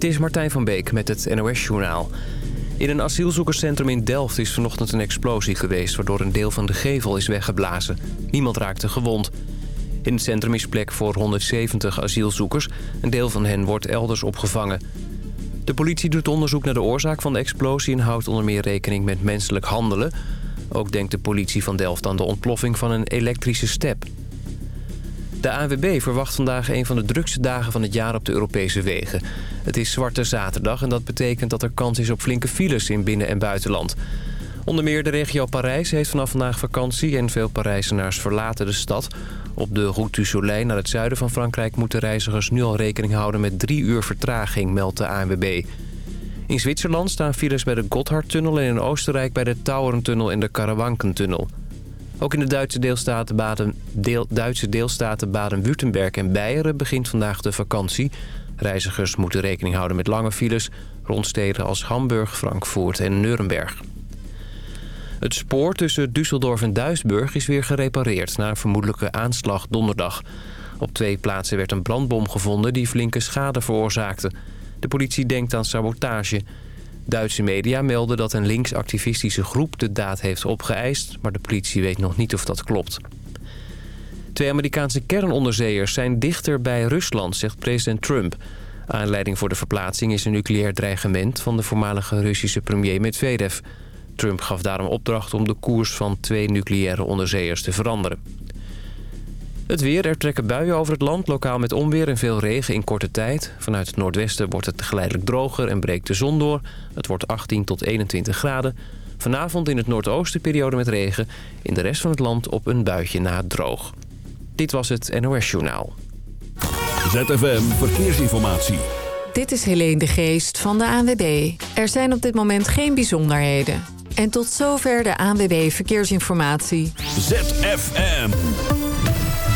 Dit is Martijn van Beek met het NOS-journaal. In een asielzoekerscentrum in Delft is vanochtend een explosie geweest... waardoor een deel van de gevel is weggeblazen. Niemand raakte gewond. In het centrum is plek voor 170 asielzoekers. Een deel van hen wordt elders opgevangen. De politie doet onderzoek naar de oorzaak van de explosie... en houdt onder meer rekening met menselijk handelen. Ook denkt de politie van Delft aan de ontploffing van een elektrische step. De ANWB verwacht vandaag een van de drukste dagen van het jaar op de Europese wegen. Het is Zwarte Zaterdag en dat betekent dat er kans is op flinke files in binnen- en buitenland. Onder meer de regio Parijs heeft vanaf vandaag vakantie en veel Parijzenaars verlaten de stad. Op de Route du Soleil naar het zuiden van Frankrijk moeten reizigers nu al rekening houden met drie uur vertraging, meldt de ANWB. In Zwitserland staan files bij de Gotthardtunnel en in Oostenrijk bij de Taurentunnel en de Karawankentunnel. Ook in de Duitse deelstaten Baden, deel, Duitse deelstaten Baden-Württemberg en Beieren begint vandaag de vakantie. Reizigers moeten rekening houden met lange files rond steden als Hamburg, Frankfurt en Nuremberg. Het spoor tussen Düsseldorf en Duisburg is weer gerepareerd na een vermoedelijke aanslag donderdag. Op twee plaatsen werd een brandbom gevonden die flinke schade veroorzaakte. De politie denkt aan sabotage. Duitse media melden dat een linksactivistische groep de daad heeft opgeëist... maar de politie weet nog niet of dat klopt. Twee Amerikaanse kernonderzeeërs zijn dichter bij Rusland, zegt president Trump. Aanleiding voor de verplaatsing is een nucleair dreigement... van de voormalige Russische premier Medvedev. Trump gaf daarom opdracht om de koers van twee nucleaire onderzeeërs te veranderen. Het weer, er trekken buien over het land, lokaal met onweer en veel regen in korte tijd. Vanuit het noordwesten wordt het geleidelijk droger en breekt de zon door. Het wordt 18 tot 21 graden. Vanavond in het noordoosten periode met regen. In de rest van het land op een buitje na droog. Dit was het NOS Journaal. ZFM Verkeersinformatie. Dit is Helene de Geest van de ANWB. Er zijn op dit moment geen bijzonderheden. En tot zover de ANWB Verkeersinformatie. ZFM.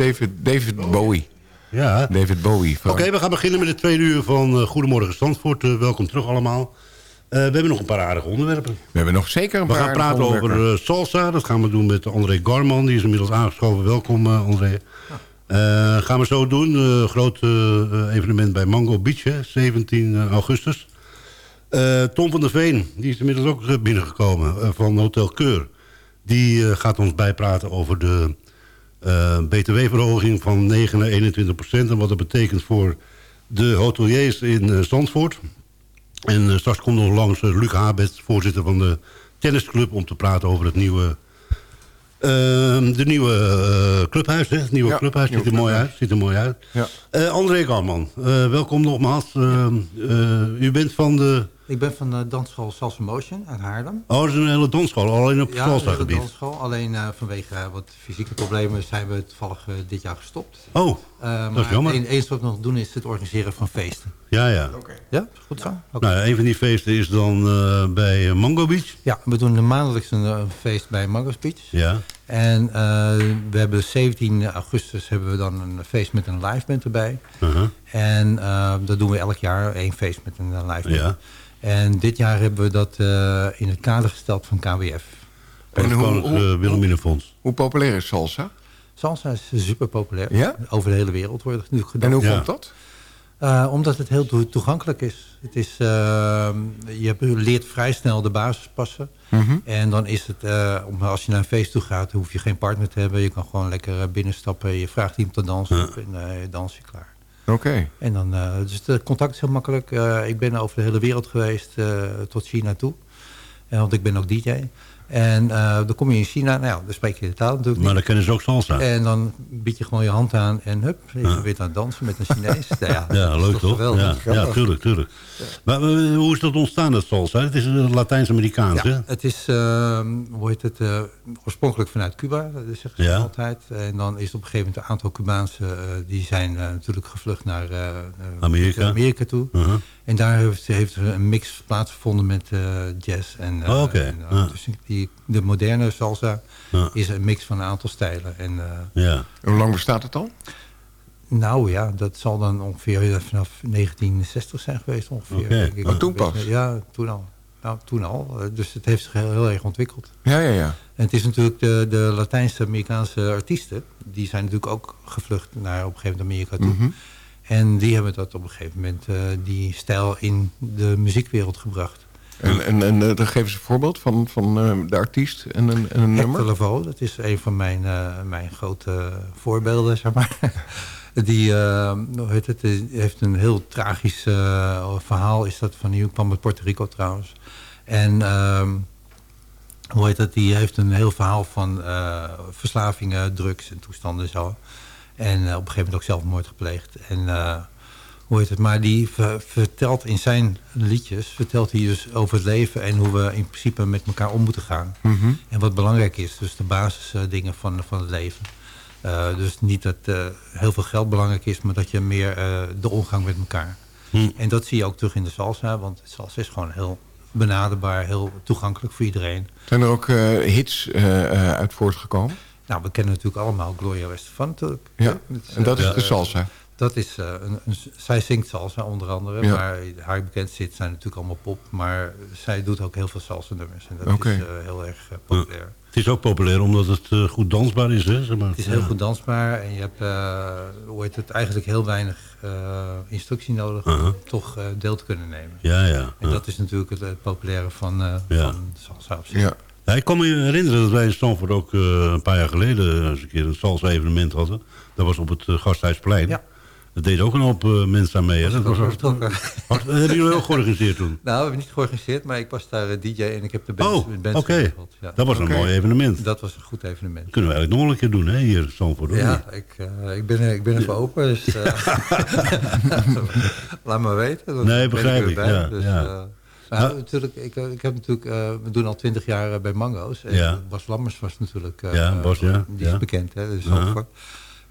David, David Bowie. Ja. David Bowie. Oké, we gaan beginnen met de tweede uur van Goedemorgen Zandvoort. welkom terug allemaal. we hebben nog een paar aardige onderwerpen. We hebben nog zeker een we paar We gaan praten over salsa. Dat gaan we doen met André Garman. Die is inmiddels aangeschoven. Welkom André. gaan we zo doen. groot evenement bij Mango Beach, hè, 17 augustus. Tom van der Veen, die is inmiddels ook binnengekomen van Hotel Keur. Die gaat ons bijpraten over de btw-verhoging van 9 naar 21 procent... en wat dat betekent voor de hoteliers in Zandvoort. En straks komt nog langs Luc Habet, voorzitter van de tennisclub... om te praten over het nieuwe, de nieuwe clubhuis. Hè? Het nieuwe clubhuis ziet er mooi uit. Ziet er mooi uit. Ja. André Kalman, welkom nogmaals. u bent van de... Ik ben van de dansschool Salsa Motion uit Haarlem. Oh, dat is een hele dansschool, alleen op het ja, salsa gebied. Ja, dansschool. Alleen uh, vanwege uh, wat fysieke problemen zijn we toevallig uh, dit jaar gestopt. Oh, dat is jammer. Het enige wat we nog doen is het organiseren van feesten. Ja, ja. Okay. Ja, goed zo. Okay. Nou, een van die feesten is dan bij Mango Beach. Ja, we doen maandelijks een feest bij Mango Beach. Ja. En we hebben 17 augustus hebben we dan een feest met een live band erbij. -huh. En dat doen we elk jaar, één feest met een live band. Ja. En dit jaar hebben we dat uh, in het kader gesteld van KWF. En hoe, hoe, Wilhelminafonds. Hoe populair is salsa? Salsa is super populair. Ja? Over de hele wereld wordt het nu gedaan. En hoe Ja. komt dat? Uh, omdat het heel to toegankelijk is. Het is uh, je leert vrij snel de basis passen. Mhm. En dan is het, uh, als je naar een feest toe gaat, hoef je geen partner te hebben. Je kan gewoon lekker binnenstappen. Je vraagt iemand te dansen Ja. op en je dans je klaar. Oké. En dan, uh, dus het contact is heel makkelijk. Uh, ik ben over de hele wereld geweest, tot China toe. En, want ik ben ook DJ. En dan kom je in China, nou ja, dan spreek je de taal natuurlijk Maar niet. dan kennen ze ook salsa. En dan bied je gewoon je hand aan en hup, je Ja. weer aan het dansen met een Chinees. nou ja, leuk toch? geweldig. Ja, ja, tuurlijk, tuurlijk. Maar eh, hoe is dat ontstaan, dat salsa? Het is eh, Latijns-Amerikaans, hè? Het is, uh, hoe heet het, oorspronkelijk vanuit Cuba, dat zeggen ze Ja. altijd. En dan is op een gegeven moment een aantal Cubaanse, die zijn natuurlijk gevlucht naar Amerika. Amerika toe. Uh-huh. En daar heeft, heeft een mix plaatsgevonden met jazz. En, Oh, en, Ja. dus die, de moderne salsa Ja. is een mix van een aantal stijlen. En, Ja. En hoe lang bestaat het al? nou ja, dat zal dan ongeveer vanaf 1960 zijn geweest ongeveer. Denk ik. Oh, toen pas? Ja, toen al. Nou, toen al. Eh, Dus het heeft zich heel, heel erg ontwikkeld. Ja, ja, ja. En het is natuurlijk de, de Latijnse-Amerikaanse artiesten... die zijn natuurlijk ook gevlucht naar op een gegeven moment Amerika toe. Mhm. En die hebben dat op een gegeven moment, eh, die stijl in de muziekwereld gebracht. En, en, en eh, dan geven ze een voorbeeld van, van eh, de artiest en een, en een Hector nummer. Lavoe, dat is een van mijn, eh, mijn grote voorbeelden, zeg maar. Die hoe heet het, die heeft een heel tragisch verhaal. Is dat van, die kwam uit Puerto Rico trouwens. En ehm, hoe heet het, die heeft een heel verhaal van verslavingen, drugs en toestanden en zo. En op een gegeven moment ook zelfmoord gepleegd. En hoe heet het, maar die ver- vertelt in zijn liedjes, vertelt hij dus over het leven en hoe we in principe met elkaar om moeten gaan. Mhm. En wat belangrijk is, dus de basisdingen van, van het leven. Eh, dus niet dat eh, heel veel geld belangrijk is, maar dat je meer eh, de omgang met elkaar. Hm. En dat zie je ook terug in de salsa, want salsa is gewoon heel benaderbaar, heel toegankelijk voor iedereen. Zijn er ook eh, hits eh, eh, uit voortgekomen? Nou, we kennen natuurlijk allemaal Gloria Estefan natuurlijk. Ja, en dat eh, is de salsa. Dat is, eh, een, een, zij zingt salsa onder andere, Ja. maar haar bekend zit zijn natuurlijk allemaal pop. Maar zij doet ook heel veel salsa nummers en dat is eh, heel erg eh, populair. Het is ook populair omdat het eh, goed dansbaar is, hè? Zeg maar. Het is heel Ja. goed dansbaar en je hebt eh, hoe heet het, eigenlijk heel weinig eh, instructie nodig Uh-huh. om toch eh, deel te kunnen nemen. Ja, ja. En dat is natuurlijk het, het populaire van, eh Ja. van salsa op zich. Ja. Ja, ik kan me herinneren dat wij in Stanford ook eh, een paar jaar geleden eens een keer een salsa-evenement hadden. Dat was op het Gasthuisplein. Ja. Dat deed ook een hoop eh, mensen aan mee. Hè? Dat was, Dat eh, dat hebben jullie ook georganiseerd toen? nou, we hebben niet georganiseerd, maar ik was daar eh, DJ en ik heb de bands, Oh, oké. Ja. Dat was een mooi evenement. Dat was een goed evenement. kunnen we eigenlijk nog wel een keer doen, hè, hier in niet? Ja, ik, eh, ik, ben, ik ben even open, dus eh, laat maar weten. Nee, begrijp ik, bij. ja, Dus, ja. nou, natuurlijk, ik, ik heb natuurlijk, eh, we doen al twintig jaar bij Mango's. En Ja. Bas Lammers was natuurlijk, eh, Ja, Bas, ja, die ja. is bekend, hè, dus Ja.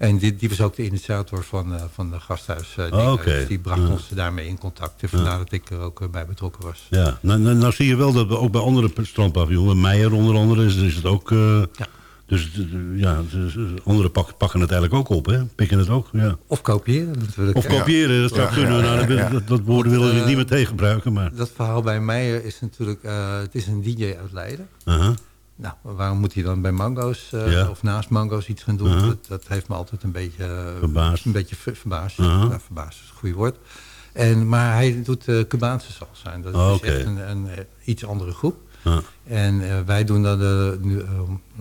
En die, die was ook de initiator van, eh, van de gasthuis. Oh, oké. Dus die bracht Ja. ons daarmee in contact. En vandaar dat ik er ook eh, bij betrokken was. Ja, nou, nou, nou zie je wel dat we ook bij andere strandpaviljoens, bij Meijer onder andere, is, is het ook, eh, Dus ja, dus, anderen pak- pakken het eigenlijk ook op, hè? Pikken het ook, ja. Of kopiëren natuurlijk. Of kopiëren, dat zou Ja, kunnen. ja, Nou, dat, ja, ja. dat, dat woorden willen we niet meer tegen gebruiken, maar... Dat verhaal bij Meijer is natuurlijk... eh, het is een DJ uit Leiden. Aha. Nou, waarom moet hij dan bij Mango's eh, Ja. of naast Mango's iets gaan doen? Dat, dat heeft me altijd een beetje, eh, Verbaasd. Een beetje ver- verbaasd. Ja, verbaasd is het goede woord. En, maar hij doet uh, Cubaanse salsa. En dat Oh, is oké. echt een, een, eh, iets andere groep. Ja. En eh, wij doen dan de nu, eh,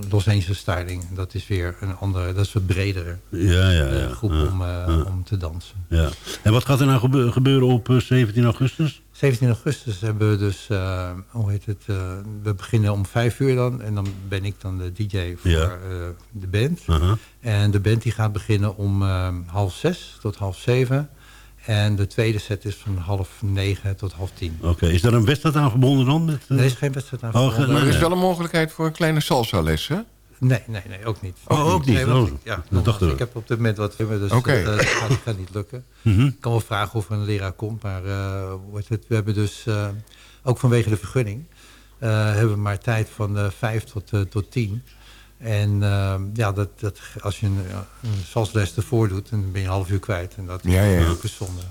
Los Angeles styling. Dat is weer een andere, dat is wat bredere Ja, ja, eh, ja. groep om, om te dansen. ja. En wat gaat er nou gebe- gebeuren op eh, 17 augustus? 17 augustus hebben we dus, hoe heet het, we beginnen om vijf uur dan. En dan ben ik dan de DJ voor Ja. de band. En de band die gaat beginnen om half zes tot half zeven. En de tweede set is van half negen tot half tien. Oké, is daar een wedstrijd aan verbonden dan? Met, eh? Er is geen wedstrijd aan Oh, verbonden. ge- Maar er is wel een mogelijkheid voor een kleine salsa-les, hè? Nee, nee, nee, ook niet. Oh, ook niet. Nee, want Oh, ik- ja, dat we. ik heb op dit moment wat filmen, dus dat, eh, dat gaat, gaat niet lukken. Mhm. Ik kan wel vragen of er een leraar komt, maar eh, het, we hebben dus, eh, ook vanwege de vergunning, eh, hebben we maar tijd van eh, vijf tot, eh, tot tien. En eh, ja, dat, dat, als je een, ja, een salsles ervoor doet, dan ben je een half uur kwijt. En dat Ja, ja, ja. is ook zonde.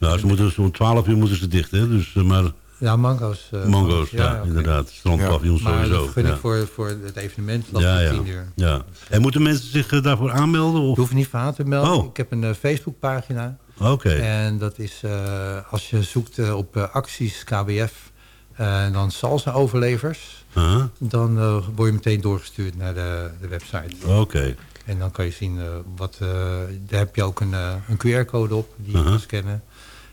Nou, ze moeten zo'n 12 uur moeten ze dicht, hè? Dus, eh, maar Ja, mango's. eh, mango's, ja, oké. inderdaad. Strandpaviljoens Maar de sowieso. vergunning Ja. voor, voor het evenement loopt Ja, ja, ja. tien uur. ja. En moeten mensen zich eh, daarvoor aanmelden? Of? Je hoeft niet van aan te melden. Oh. Ik heb een eh, Facebookpagina. Oké. En dat is, als je zoekt op acties eh, dan salsa-overlevers. Dan eh, word je meteen doorgestuurd naar de, de website. Oké. En dan kan je zien eh, wat... eh, daar heb je ook een, een QR-code op die je kan scannen.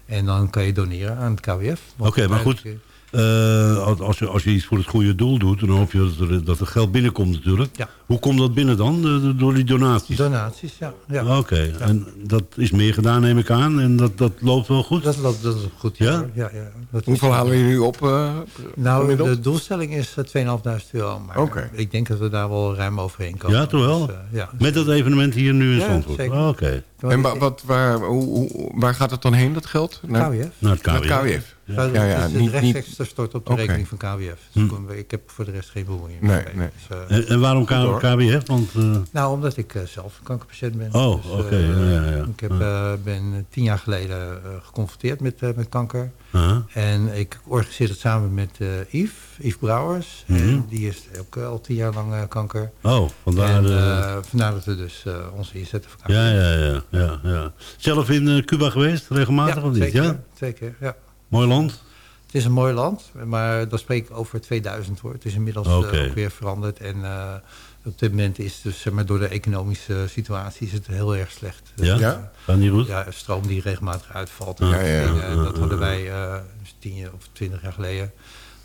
En dan kan je doneren aan het KWF. Oké, maar goed. Eh, als, als, je, als je iets voor het goede doel doet, dan hoop je dat er, dat er geld binnenkomt natuurlijk. Ja. Hoe komt dat binnen dan? Eh, door die eh, donaties? Donaties, ja. ja. Oké, en dat is meer gedaan neem ik aan. En dat, dat loopt wel goed? Dat, loopt, dat is goed, ja. Ja? ja? ja, Dat Hoeveel is- halen jullie nu op eh, Nou, de doelstelling is eh, 2.500 euro. Maar Oké. ik denk dat we daar wel ruim overheen komen. Ja, toch wel? Dus, eh, ja. Met dat evenement hier nu in Ja, Zandvoort? Oh, Oké, En wa- wat, waar, hoe, waar gaat het dan heen, dat geld? Naar, KWF. naar het naar het KWF? Ja, Ja, ja, dus niet- rechtstreeks stort op de Oké. rekening van KWF. Dus ik- ik heb voor de rest geen bemoeienis Nee, mee. nee. Dus, eh, En, waarom. KWF? Want, eh, nou, omdat ik eh, zelf een kankerpatiënt ben. Oh, Dus, oké, ja, ja, ja. Ik heb, eh, ben tien jaar geleden eh, geconfronteerd met, eh, met kanker. aha. En ik organiseer het samen met eh Yves, Yves Brouwers. Mhm. En die is ook al tien jaar lang eh, kanker. Oh, vandaar... en vandaar dat we dus eh, onze inzetten voor KWF. ja, ja, ja, ja, ja. Zelf in Cuba geweest, regelmatig of niet? zeker, Ja? zeker, ja. Mooi land? Het is een mooi land, maar dat spreek ik over 2000 hoor. Het is inmiddels eh, ook weer veranderd. En eh, op dit moment is dus, zeg maar, door de economische situatie is het heel erg slecht. Ja? Ja? Gaat niet goed? Ja, stroom die regelmatig uitvalt. En Ja, dat ja, hadden wij tien jaar of twintig jaar geleden.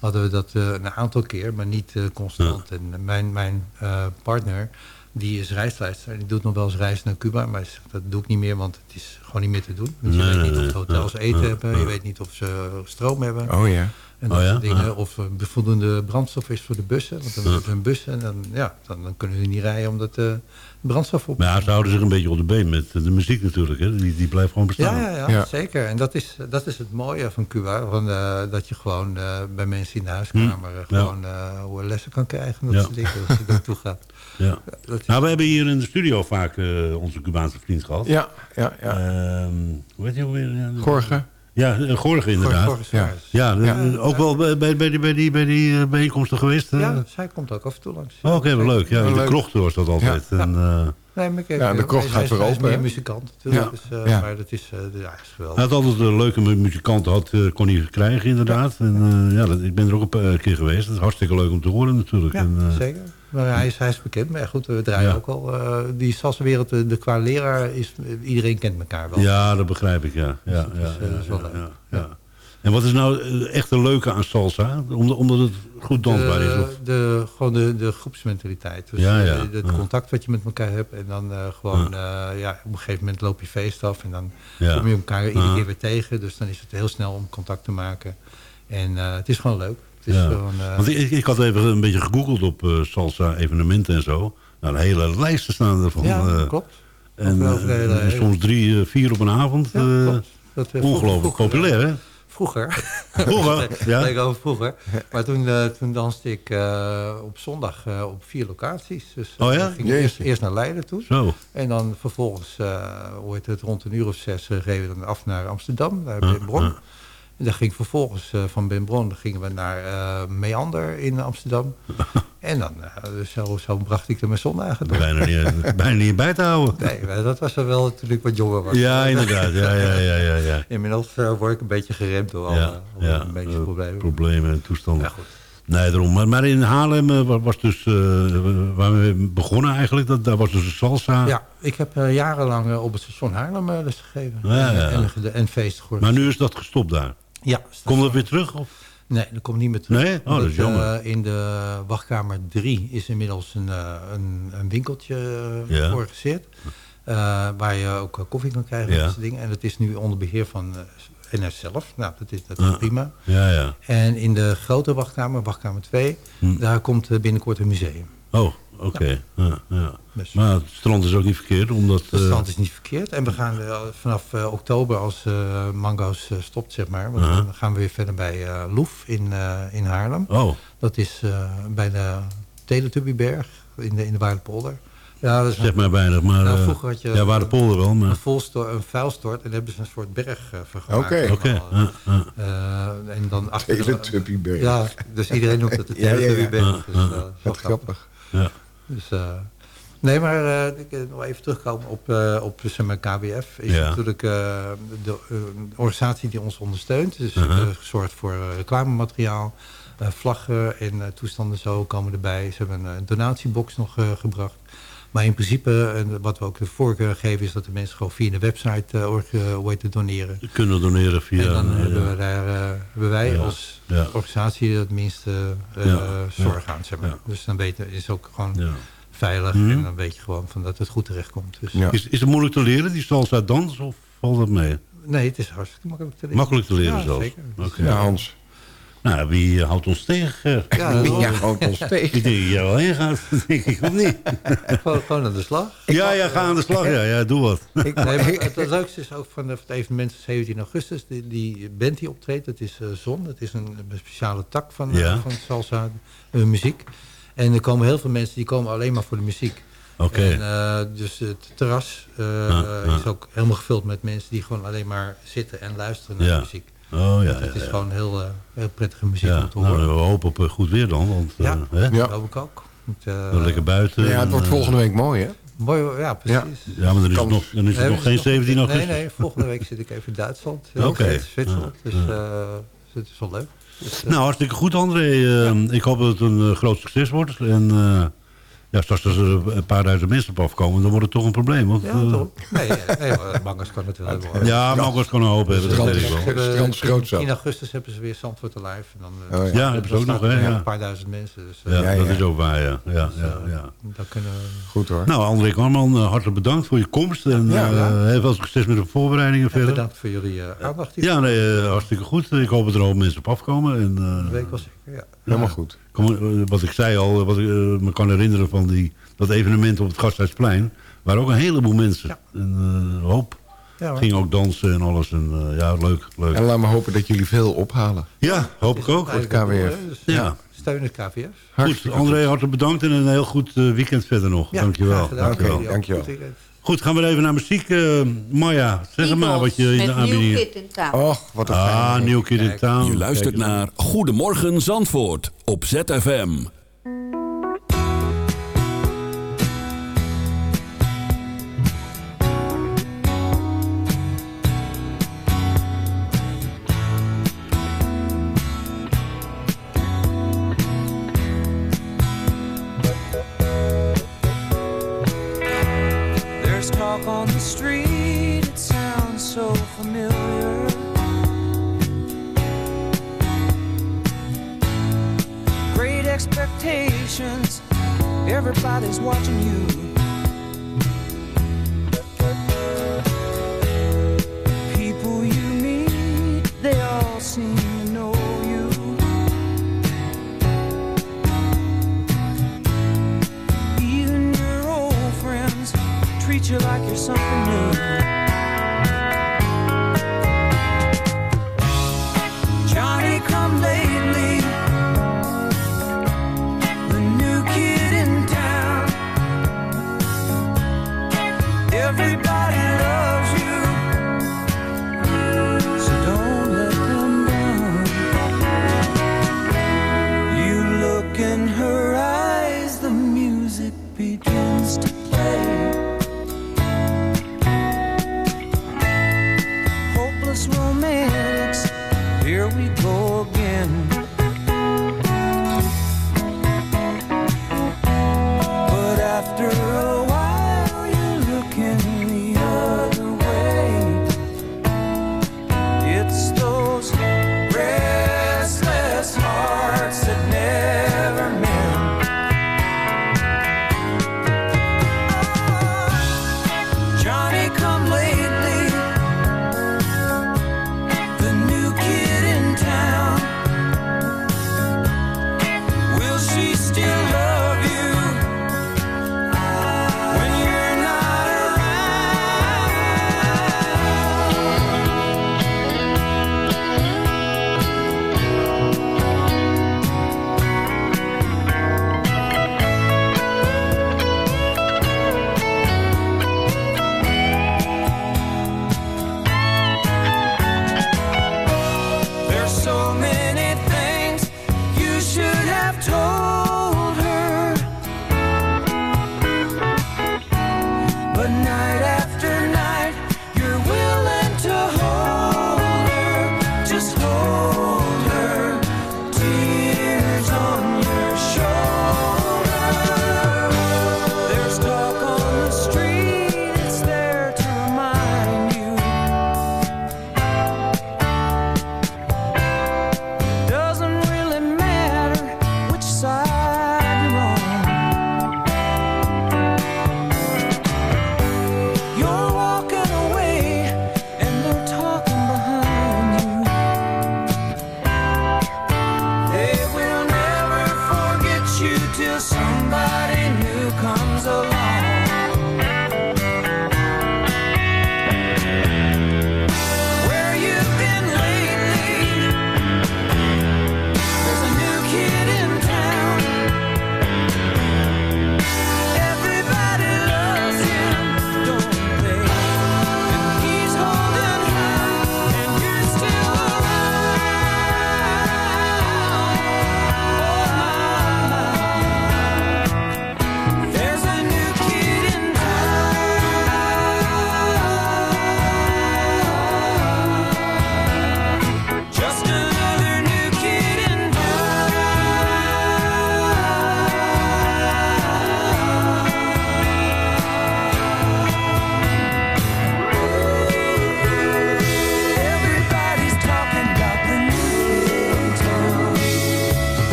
Hadden we dat uh, een aantal keer, maar niet uh, constant. En mijn, mijn uh, partner, die is reisleider. Die doet nog wel eens reizen naar Cuba. Maar zegt, dat doe ik niet meer, want het is gewoon niet meer te doen. Want je Nee, weet niet nee, of de hotels eten ja, hebben. ja. Je weet niet of ze stroom hebben. Oh ja. En dat Oh ja? soort dingen. Ja. Of er voldoende brandstof is voor de bussen. Want dan Ja. hebben ze een bus en dan, ja, dan, dan kunnen ze niet rijden omdat de brandstof op Maar ja, ze houden zich een beetje op de been met de muziek natuurlijk. Hè? Die, die blijft gewoon bestaan. Ja, ja, ja, Ja. zeker. En dat is, dat is het mooie van Cuba. Van, eh, dat je gewoon eh, bij mensen in de huiskamer eh, Hm. Gewoon eh, hoe lessen kan krijgen. en Dat Ja. soort dingen, als je naartoe gaat. Ja. Dat is- Nou, we hebben hier in de studio vaak eh, onze Cubaanse vriend gehad. Ja, ja, ja. Ehm, hoe heet hij alweer? Ja, Gorge. Ja, eh, Gorge inderdaad. Voor Ja. Suarez. Ja, Ja, eh, ook wel bij, bij, bij die, bij die, bij die eh, bijeenkomsten geweest? eh? Ja, zij komt ook af en toe langs. Oh, Oké, wel leuk. Ja, in de Leuk. krocht was dat altijd. Ja. En, eh, Nee, maar kijk, Ja, de eh, krocht hij- gaat hij weer hij is open, meer hè? muzikant natuurlijk. Ja. Dus, eh, Ja. Maar dat is, eh, ja, is geweldig. hij had altijd een leuke mu- muzikanten, had, eh, kon hij krijgen inderdaad. En, eh, ja, dat, ik ben er ook een paar keer geweest. Dat is hartstikke leuk om te horen natuurlijk. Ja, en, eh, zeker. Maar hij is, hij is bekend. Maar goed, we draaien Ja. ook al. eh, die salsa-wereld, de, de qua leraar, is, iedereen kent elkaar wel. ja, dat begrijp ik, ja. is, ja, eh, ja, is wel ja, leuk. ja, ja. En wat is nou eh, echt een leuke aan salsa? Omdat, het goed dansbaar is? de, Of? de, gewoon de, de groepsmentaliteit. Dus Ja, eh, ja. het contact wat je met elkaar hebt. En dan eh, gewoon, ja. ja, op een gegeven moment loop je feest af. En dan Ja. kom je elkaar iedere keer weer tegen. Dus dan is het heel snel om contact te maken. En eh, het is gewoon leuk. Is Ja. gewoon, eh, Want ik, ik had even een beetje gegoogeld op eh, salsa evenementen en zo. Nou, een hele lijst staan ervan. ja, eh, klopt. En, de eh, soms drie, eh, vier op een avond. Ja, eh. Dat, ongelooflijk vroeger- populair, hè? vroeger. Vroeger, ja. Leek over vroeger. Maar toen, uh, toen danste ik uh, op zondag uh, op vier locaties. Dus oh ja? ging eerst, eerst, naar Leiden toe. Zo. En dan vervolgens, hoe heet het, rond een uur of zes reden we dan af naar Amsterdam, naar Benbron. En dan ging vervolgens van Benbron gingen we naar Meander in Amsterdam. En dan dus zo, zo, bracht ik er mijn zondagen door. Bijna niet, bijna niet bij te houden. Nee, dat was wel natuurlijk wat jonger was. Ja, inderdaad. Ja, ja, ja, ja, ja. Inmiddels word ik een beetje geremd door al, ja, ja, een beetje problemen. Problemen en toestanden. Ja, goed. Nee, daarom. Maar, maar in Haarlem was dus, waar we begonnen eigenlijk, dat, daar was dus een salsa. Ja, ik heb jarenlang op het station Haarlem les gegeven. Ja, ja. En, en, en feest Maar nu is dat gestopt daar? Ja. Komt dat weer terug? Of? Nee, dat komt niet meer terug. Nee? Oh, dat is jammer. Uh, in de wachtkamer 3 is inmiddels een, uh, een, een, winkeltje uh, ja. georganiseerd. waar je ook koffie kan krijgen ja. en dat soort dingen. En dat is nu onder beheer van NS zelf. Nou, dat is, dat is prima. Ja, ja. En in de grote wachtkamer, wachtkamer 2, hm. daar komt binnenkort een museum. Oh, oké. Okay. Ja. Ja, dus. Maar het strand is ook niet verkeerd, omdat... Het strand is niet verkeerd. En we gaan uh, vanaf uh, oktober, als uh, Mango's stopt, zeg maar... Want -huh. dan gaan we weer verder bij Loef in, in Haarlem. Oh. Dat is bij de Teletubbyberg in de, in de Waardepolder. Ja, dat is zeg maar weinig, maar... Nou, vroeger had je ja, Waardepolder wel, maar... Een, volstort, een vuilstort en hebben ze een soort berg vergemaakt. Oké. Okay. en dan achter... Teletubbyberg. Ja, dus iedereen noemt het de Teletubbyberg. ja, ja, ja. Dus, Wat grappig. Ja. Dus... Nee, maar uh, ik wil nog even terugkomen op, op KWF. Is ja. natuurlijk de organisatie die ons ondersteunt. Dus -huh. gezorgd voor reclamemateriaal, vlaggen en toestanden zo komen erbij. Ze hebben een donatiebox nog gebracht. Maar in principe, wat we ook de voorkeur geven... is dat de mensen gewoon via de website uh, te doneren. Kunnen doneren via... En dan ja. hebben, we daar, hebben wij ja. als ja. organisatie het minste zorg aan. Zeg maar. Dus dan weten is ook gewoon veilig. Mhm. En dan weet je gewoon van dat het goed terecht komt. Dus, is, is het moeilijk te leren, die salsa dans? Of valt dat mee? Nee, het is hartstikke makkelijk te leren. Makkelijk te leren ja, zelfs? Zeker. Okay. Ja, Hans. Nou, wie uh, houdt ons tegen? Ja, Wie houdt ons tegen? Ik denk dat jij wel heen gaat, denk ik, of niet? gewoon, gewoon aan de slag. Ja, ja, ga aan de slag. Ja, ja doe wat. Ik, nee, het, het leukste is ook van het evenement 17 augustus. Die, die band die optreedt, dat is uh, Zon. Dat is een, een speciale tak van, ja. uh, van salsa uh, muziek. En er komen heel veel mensen die komen alleen maar voor de muziek. Oké. Okay. Uh, dus het terras ah, ah. is ook helemaal gevuld met mensen die gewoon alleen maar zitten en luisteren naar ja. muziek. Oh ja. Het is ja, gewoon heel, uh, heel prettige muziek ja, om te nou, horen. we hopen op goed weer dan. Want, ja, hè? dat hoop ik ook. Lekker buiten. Ja, het wordt volgende week mooi, hè? Mooi, ja, precies. Ja, ja maar dan is het nog, dan is het nee, nog geen 17 augustus. Nee, nee, volgende week zit ik even in Duitsland. Oké. Okay. Zwitserland. Dus het is wel leuk. Dus, nou, hartstikke goed, André. Uh, ik hoop dat het een uh, groot succes wordt. En uh, ja, straks als er een paar duizend mensen op afkomen, dan wordt het toch een probleem. Want, ja, toch? Nee, nee Mangers kan het wel hebben. Ja, Mangers kan een hoop hebben. Dat is, weet ik wel. In augustus hebben ze weer Zandvoort Alive. En dan, oh, ja, ja hebben ze ook nog. Hè, ja. Een paar duizend mensen. Dus, ja, ja, dat is ook waar, ja. ja, dus, ja, ja. Dat kunnen Goed hoor. Nou, André Karman, hartelijk bedankt voor je komst. En ja, ja. heel veel succes met de voorbereidingen verder. Bedankt voor jullie aandacht. Hier. Ja, nee, hartstikke goed. Ik hoop dat er ook mensen op afkomen. En, dat weet ik wel zeker, ja. Helemaal goed. Kom, wat ik zei al, wat ik me kan herinneren van die, dat evenement op het Gasthuisplein... waren ook een heleboel mensen. Ja. En, uh, hoop. Ja, Ging ook dansen en alles. En, uh, ja, leuk, leuk. En laat me hopen dat jullie veel ophalen. Ja, hoop ik ook. Voor het KWF. Dus, ja. Steun het KWF. Goed, André, hartelijk bedankt en een heel goed weekend verder nog. Ja, dankjewel. dankjewel. Okay, dankjewel. Goed, gaan we even naar muziek. Uh, Maya, zeg Eagles, maar wat je in de aanbieding... New Kid in Town. Oh, wat een Ah, New Kid in Town. Je luistert naar Goedemorgen Zandvoort op ZFM.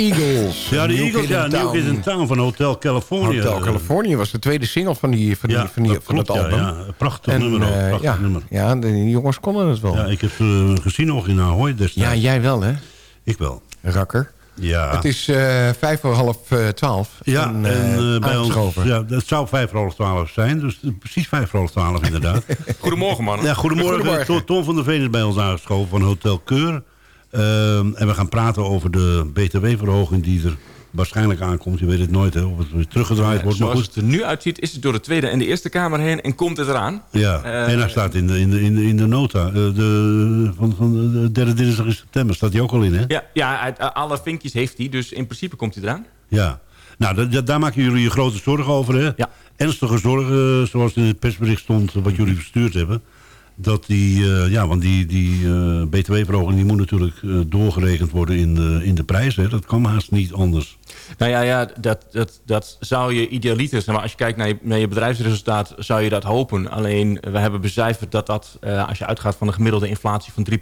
Eagles. Ja, de New Eagles, Kid in ja, New Town. Kid in Town van Hotel California. Hotel California was de tweede single van, die, van, die, Ja, van, die, dat van het klopt, ja, album. ja. Prachtig En, nummer ook, eh, prachtig ja, nummer. ja, de, die jongens konden het wel. Ja, Ja, ik heb ze gezien nog in Ahoy destijds. jij wel, hè? Ik wel. Rakker. Ja. Het is eh, vijf voor half eh, twaalf. Ja, en, en, eh, eh, bij ons, ja, het zou vijf voor half twaalf zijn. Dus eh, precies vijf voor half twaalf inderdaad. Goedemorgen, man. ja, goedemorgen. Goedemorgen. Tom- Tom van der Veen is bij ons aangeschoven van Hotel Keur. Ehm, en we gaan praten over de btw-verhoging die er waarschijnlijk aankomt. Je weet het nooit hè, of het weer teruggedraaid wordt. Maar Zoals goed, het er nu uitziet, is het door de Tweede en de Eerste Kamer heen en komt het eraan. ja. Eh, en hij staat in de, in de, in de, in de nota. eh, de, van, van de derde dinsdag in september staat hij ook al in, hè? Ja, ja uit- uh, alle vinkjes heeft hij, dus in principe komt hij eraan. Ja. Nou, da- da- daar maken jullie je grote zorgen over, hè? Ja. Ernstige zorgen, zoals in het persbericht stond, wat jullie verstuurd hebben. Dat die, eh, ja, want die, die eh, btw-verhoging die moet natuurlijk eh, doorgerekend worden in de, in de prijs. Hè? Dat kan haast niet anders. Nou ja, ja dat, dat, dat zou je idealiter zijn. Maar als je kijkt naar je, naar je bedrijfsresultaat, zou je dat hopen. Alleen, we hebben becijferd dat dat, als je uitgaat van een gemiddelde inflatie van 3%.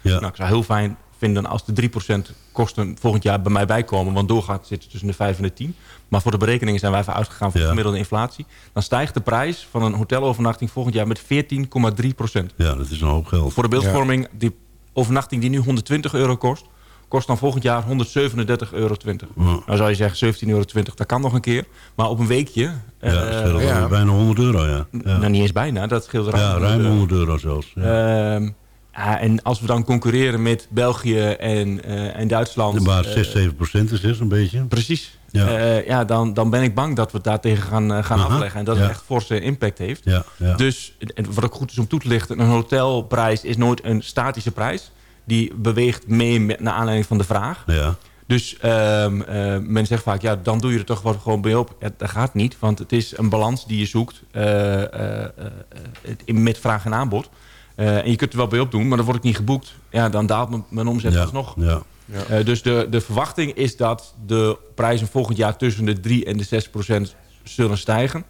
Ja. Nou, ik zou heel fijn vinden als de 3% kosten volgend jaar bij mij bijkomen. Want doorgaat zit het tussen de 5 en de 10. Maar voor de berekeningen zijn wij even uitgegaan van Ja. de gemiddelde inflatie. Dan stijgt de prijs van een hotelovernachting volgend jaar met 14,3%. Ja, dat is een hoop geld. Voor de beeldvorming, die overnachting die nu 120 euro kost... kost dan volgend jaar 137,20 euro. Nou zou je zeggen 17,20 euro, dat kan nog een keer. Maar op een weekje... Ja, eh, dat scheelt ja. wel bijna 100 euro, ja. Ja, Nou, niet eens bijna, dat scheelt ruim, ja 100 ruim euro. 100 euro zelfs. Ja. Ehm, ja, en als we dan concurreren met België en, eh, en Duitsland... Waar eh, 6, 7 procent is, zo'n beetje. Precies. Ja. Ja, ja dan, dan ben ik bang dat we het daartegen gaan, eh, gaan Aha, afleggen. En dat ja. het echt forse impact heeft. Ja. Dus en wat ook goed is om toe te lichten... een hotelprijs is nooit een statische prijs. Die beweegt mee met, naar aanleiding van de vraag. ja. Dus ehm, eh, men zegt vaak, ja, dan doe je er toch wat gewoon bij op. Ja, dat gaat niet, want het is een balans die je zoekt eh, eh, eh, met vraag en aanbod. Eh, en je kunt er wel bij op doen, maar dan word ik niet geboekt. Ja, dan daalt mijn, mijn omzet alsnog. Ja. Eh, dus de, de verwachting is dat de prijzen volgend jaar tussen de 3 en de 6 procent zullen stijgen.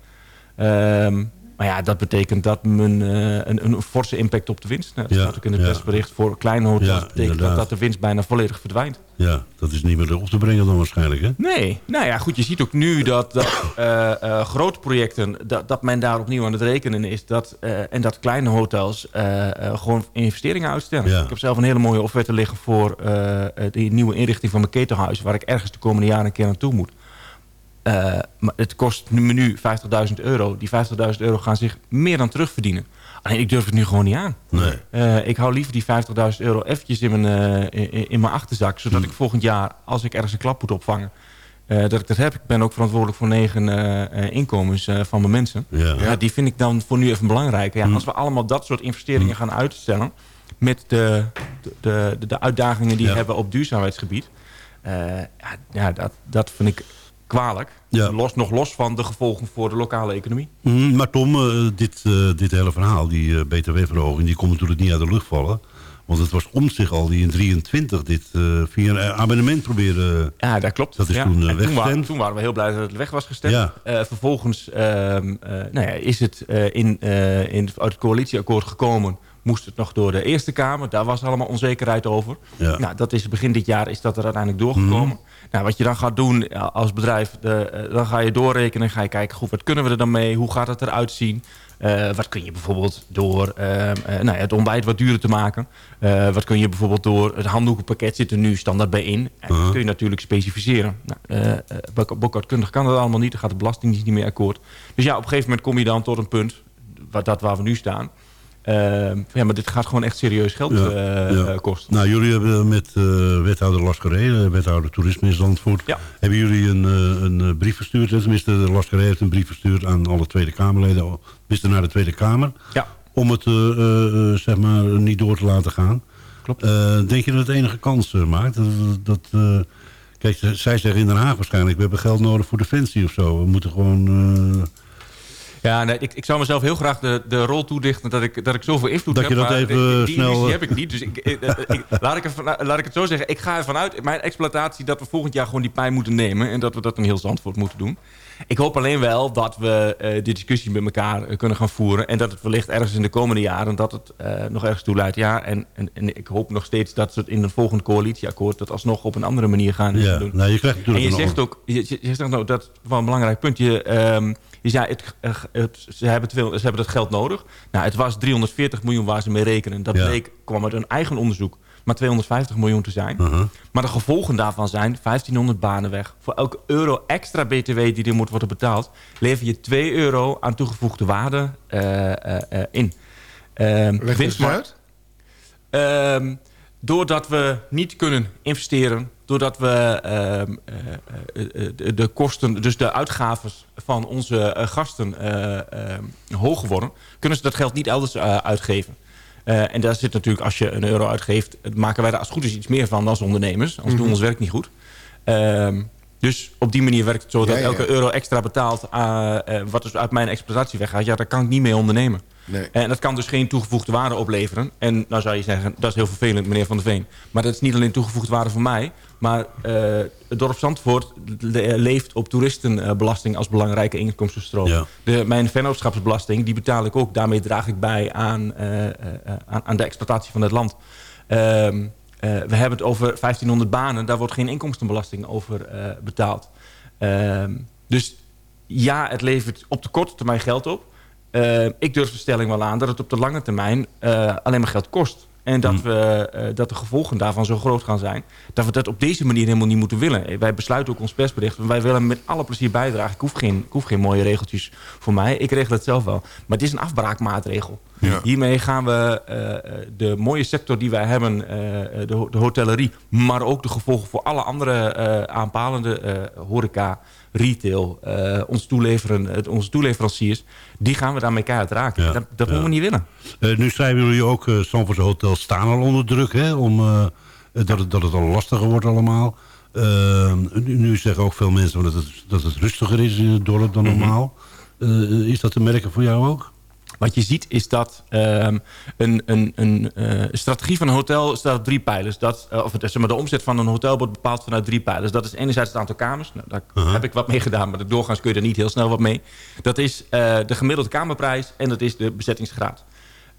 Ehm, maar ja, dat betekent dat men eh, een, een forse impact op de winst. Nou, dat Ja, staat ook in het persbericht. Voor kleine hotels Ja, betekent dat, inderdaad. dat de winst bijna volledig verdwijnt. ja, dat is niet meer op te brengen dan waarschijnlijk, hè? Nee, nou ja, goed. Je ziet ook nu dat, dat eh, eh, grote projecten, dat, dat men daar opnieuw aan het rekenen is. Dat, en dat kleine hotels gewoon investeringen uitstellen. Ja. Ik heb zelf een hele mooie offerte liggen voor die nieuwe inrichting van mijn ketelhuis. Waar ik ergens de komende jaren een keer naartoe moet. Eh, maar het kost nu, nu 50.000 euro. Die 50.000 euro gaan zich meer dan terugverdienen. Alleen ik durf het nu gewoon niet aan. Nee. Eh, ik hou liever die 50.000 euro eventjes in mijn, eh, in, in mijn achterzak. Zodat Hmm. ik volgend jaar, als ik ergens een klap moet opvangen... dat ik dat heb. Ik ben ook verantwoordelijk voor negen inkomens van mijn mensen. Ja. Ja. die vind ik dan voor nu even belangrijk. Ja, Hmm. Als we allemaal dat soort investeringen gaan uitstellen... met de, de, de, de uitdagingen die Ja. we hebben op duurzaamheidsgebied... ja, ja, dat, dat vind ik kwalijk. Ja. Los, nog los van de gevolgen voor de lokale economie. Mhm, maar Tom, eh, dit, eh, dit hele verhaal, die eh, btw-verhoging... die komt natuurlijk niet uit de lucht vallen. Want het was om zich al die in 23 dit eh, via een abonnement proberen... Ja, dat klopt. Dat is ja. toen, En toen, waren, toen waren we heel blij dat het weg was gestemd. Ja. Eh, vervolgens ehm, eh, nou ja, is het in, in, uit het coalitieakkoord gekomen. Moest het nog door de Eerste Kamer. Daar was allemaal onzekerheid over. Ja. Mhm. Nou, dat is begin dit jaar is dat er uiteindelijk doorgekomen. Nou, wat je dan gaat doen als bedrijf, de, dan ga je doorrekenen. Ga je kijken, goed, wat kunnen we er dan mee? Hoe gaat het eruit zien? Eh, wat kun je bijvoorbeeld door ehm, eh, nou ja, het ontbijt wat duurder te maken? Eh, wat kun je bijvoorbeeld door het handdoekenpakket zit er nu standaard bij in. En dat kun je natuurlijk specificeren. Nou, boekhoudkundig kan dat allemaal niet. Dan gaat de belastingdienst niet meer akkoord. Dus ja, op een gegeven moment kom je dan tot een punt, wat, dat waar we nu staan. Ehm, ja, maar dit gaat gewoon echt serieus geld Ja, eh, ja. eh, kosten. Nou, jullie hebben met eh, wethouder Lascaré, eh, wethouder toerisme in Zandvoort... Ja. hebben jullie een, een brief verstuurd. Tenminste, de Lascaré heeft een brief verstuurd aan alle Tweede Kamerleden. Tenminste, naar de Tweede Kamer. Ja. Om het, zeg maar, niet door te laten gaan. Klopt. Denk je dat het enige kans maakt? Dat, dat, kijk, zij zeggen in Den Haag waarschijnlijk... we hebben geld nodig voor defensie of zo. We moeten gewoon... eh, Ja, nee, ik, ik zou mezelf heel graag de, de rol toedichten dat ik, dat ik zoveel invloed Dat heb. je dat even die, die snel, illusie eh, heb ik niet. Dus ik, ik, ik- laat, ik laat ik het zo zeggen. Ik ga ervan uit, mijn exploitatie, dat we volgend jaar gewoon die pijn moeten nemen. En dat we dat in heel Zandvoort moeten doen. Ik hoop alleen wel dat we uh, die discussie met elkaar uh, kunnen gaan voeren. En dat het wellicht ergens in de komende jaren dat het uh, nog ergens toe leidt. Ja, en, en, en, ik hoop nog steeds dat ze het in een volgend coalitieakkoord... dat alsnog op een andere manier gaan ja, doen. Nou, je krijgt natuurlijk en je zegt ook, je, je zegt nou, dat is wel een belangrijk punt. Je, um, je zei, het, het, ze, hebben veel, ze hebben dat geld nodig. Nou, het was 340 miljoen waar ze mee rekenen. Dat Ja. bleek, kwam uit een eigen onderzoek maar 250 miljoen te zijn. Uh-huh. Maar de gevolgen daarvan zijn 1500 banen weg. Voor elke euro extra btw die er moet worden betaald... lever je 2 euro aan toegevoegde waarde uh, uh, uh, in. Um, Leg eens uit. Um, doordat we niet kunnen investeren... doordat we um, de, de kosten, dus de uitgaves van onze gasten hoger worden... kunnen ze dat geld niet elders uitgeven. Uh, en daar zit natuurlijk, als je een euro uitgeeft... maken wij daar als het goed is iets meer van als ondernemers. Anders mm -hmm. doen we ons werk niet goed. Uh, dus op die manier werkt het zo dat ja, ja. elke euro extra betaalt... Uh, wat dus uit mijn exploitatie weggaat... ja, daar kan ik niet mee ondernemen. Nee. En dat kan dus geen toegevoegde waarde opleveren. En nou zou je zeggen, dat is heel vervelend, meneer Van der Veen. Maar dat is niet alleen toegevoegde waarde voor mij... maar uh, het dorp Zandvoort leeft op toeristenbelasting... als belangrijke inkomstenstroom. Ja. De, mijn vennootschapsbelasting, die betaal ik ook. Daarmee draag ik bij aan, uh, uh, aan, aan, de exploitatie van het land. Ehm, we hebben het over 1500 banen. Daar wordt geen inkomstenbelasting over betaald. Ehm, dus ja, het levert op de korte termijn geld op... Uh, ik durf de stelling wel aan dat het op de lange termijn alleen maar geld kost. En dat, we, uh, dat de gevolgen daarvan zo groot gaan zijn... dat we dat op deze manier helemaal niet moeten willen. Wij besluiten ook ons persbericht. Wij willen met alle plezier bijdragen. Ik hoef geen, ik hoef geen mooie regeltjes voor mij. Ik regel het zelf wel. Maar het is een afbraakmaatregel. Ja. Hiermee gaan we de mooie sector die wij hebben... de, de hotellerie... maar ook de gevolgen voor alle andere aanpalende horeca retail, uh, ons toeleveren, onze toeleveranciers... die gaan we daarmee keihard raken. Ja, dat dat ja. moeten we niet willen. Uh, nu schrijven jullie ook, uh, Sanfordse hotels staan al onder druk... Hè, om, dat, het, dat het al lastiger wordt allemaal. nu, nu, zeggen ook veel mensen dat het, dat het rustiger is in het dorp dan normaal. Mm -hmm. is dat te merken voor jou ook? Wat je ziet is dat um, een, een, een uh, strategie van een hotel staat op drie pijlers. Dat, uh, of zeg maar, de omzet van een hotel wordt bepaald vanuit drie pijlers. Dat is enerzijds het aantal kamers. Nou, daar uh -huh. heb ik wat mee gedaan, maar doorgaans kun je er niet heel snel wat mee. Dat is uh, de gemiddelde kamerprijs en dat is de bezettingsgraad.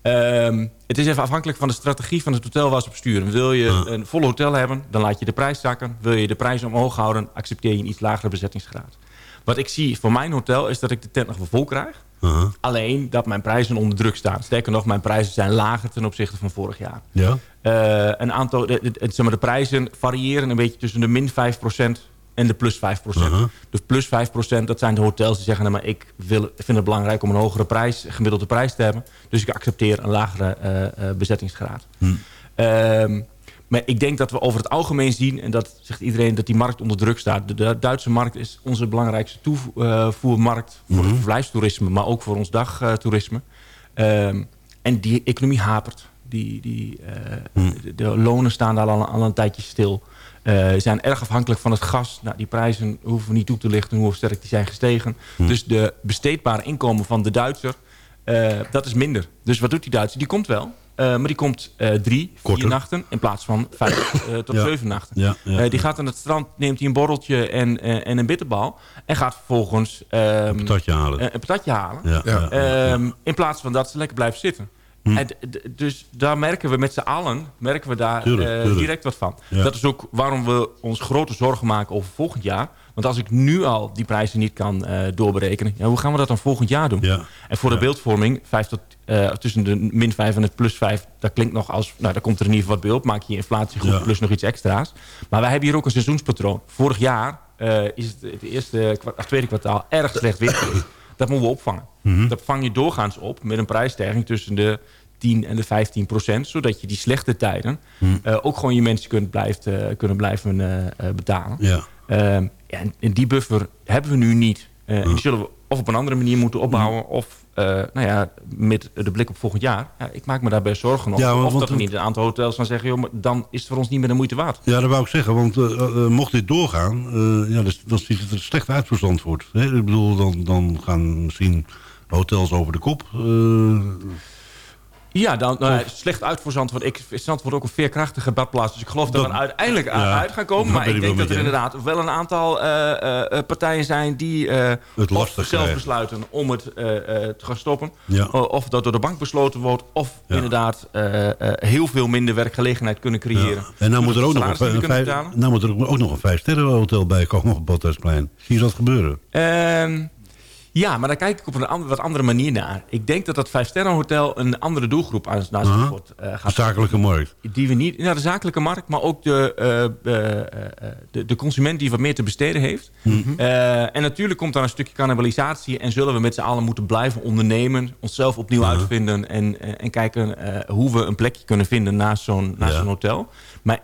Um, het is even afhankelijk van de strategie van het hotel waar ze op sturen. Wil je Uh-huh. uh. een vol hotel hebben, dan laat je de prijs zakken. Wil je de prijs omhoog houden, accepteer je een iets lagere bezettingsgraad. Wat ik zie voor mijn hotel is dat ik de tent nog wel vol krijg. Uh -huh. Alleen dat mijn prijzen onder druk staan. Sterker nog, mijn prijzen zijn lager ten opzichte van vorig jaar. Ja. Uh, een aantal, de, de, zeg maar, de prijzen variëren een beetje tussen de min 5% en de plus 5%. Uh -huh. Dus plus 5% dat zijn de hotels die zeggen... Nou, maar ik wil, vind het belangrijk om een hogere prijs, gemiddelde prijs te hebben. Dus ik accepteer een lagere uh, uh, bezettingsgraad. Hm. Uh, maar ik denk dat we over het algemeen zien... en dat zegt iedereen dat die markt onder druk staat. De, Duitse markt is onze belangrijkste toevoermarkt... voor Mhm. het verblijfstoerisme, maar ook voor ons dagtoerisme. Um, en die economie hapert. Die, die, uh, Mhm. de, de, lonen staan daar al, al een tijdje stil. Uh, zijn erg afhankelijk van het gas. Nou, die prijzen hoeven we niet toe te lichten hoe sterk die zijn gestegen. Mhm. Dus de besteedbare inkomen van de Duitser... Uh, dat is minder. Dus wat doet die Duitser? Die komt wel. Uh, maar die komt uh, drie, Korter. vier nachten in plaats van vijf uh, tot Ja. zeven nachten. Ja, ja, die gaat aan het strand, neemt hij een borreltje en, en een bitterbal. En gaat vervolgens um, Een patatje halen. een patatje halen. Um, in plaats van dat ze lekker blijven zitten. Hm. En dus daar merken we met z'n allen merken we daar Tuurlijk, tuurlijk. direct wat van. Dat is ook waarom we ons grote zorgen maken over volgend jaar. Want als ik nu al die prijzen niet kan uh, doorberekenen... Ja, hoe gaan we dat dan volgend jaar doen? Ja. En voor de beeldvorming, 5 tot, uh, tussen de min 5 en het plus 5... dat klinkt nog als, nou, daar komt er in ieder geval wat op. Maak je inflatie goed, Ja. plus nog iets extra's. Maar wij hebben hier ook een seizoenspatroon. Vorig jaar uh, is het, het eerste, kwa- tweede kwartaal erg slecht weer. Dat moeten we opvangen. Mhm. Dat vang je doorgaans op met een prijsstijging tussen de 10 en de 15 procent. Zodat je die slechte tijden Mhm. uh, ook gewoon je mensen kunt blijft, uh, kunnen blijven uh, betalen. Ja. Ja, en, die buffer hebben we nu niet. Uh. Die zullen we of op een andere manier moeten opbouwen... of uh, nou ja, met de blik op volgend jaar. Ja, ik maak me daar best zorgen om. Ja, want- of dat we niet een aantal hotels gaan zeggen... Joh, maar dan is het voor ons niet meer de moeite waard. Ja, dat wou ik zeggen, want uh, uh, mocht dit doorgaan, ja, dus, dan ziet het er slecht uit voor Zandvoort. Hè? Ik bedoel, dan, dan gaan misschien hotels over de kop. Uh, Ja, dan, nou, slecht uit voor Zandvoort. Ik Zandvoort ook een veerkrachtige badplaats. Dus ik geloof dat, Dat- we er uiteindelijk ja, uit gaan komen. Maar ik denk dat er inderdaad wel een aantal eh, eh, eh, partijen zijn... die eh, Het lastig zelf krijgen. besluiten om het te gaan stoppen. Ja. Of dat door de bank besloten wordt. Of Ja. inderdaad heel veel minder werkgelegenheid kunnen creëren. En nou moet er ook nog een, een vijf, nou moet er ook nog een vijf sterren hotel bij komen op het Badhuisplein. Zie je dat gebeuren? Ja, maar daar kijk ik op een wat andere manier naar. Ik denk dat dat vijfsterrenhotel een andere doelgroep aan naar. Zandvoort eh, De gaat zakelijke markt. die we niet, ja, de zakelijke markt, maar ook de, eh, eh, de, de consument die wat meer te besteden heeft. Mhm. En natuurlijk komt daar een stukje cannibalisatie en zullen we met z'n allen moeten blijven ondernemen, onszelf opnieuw uitvinden en, en kijken hoe we een plekje kunnen vinden naast zo'n naast Ja. zo'n hotel. Maar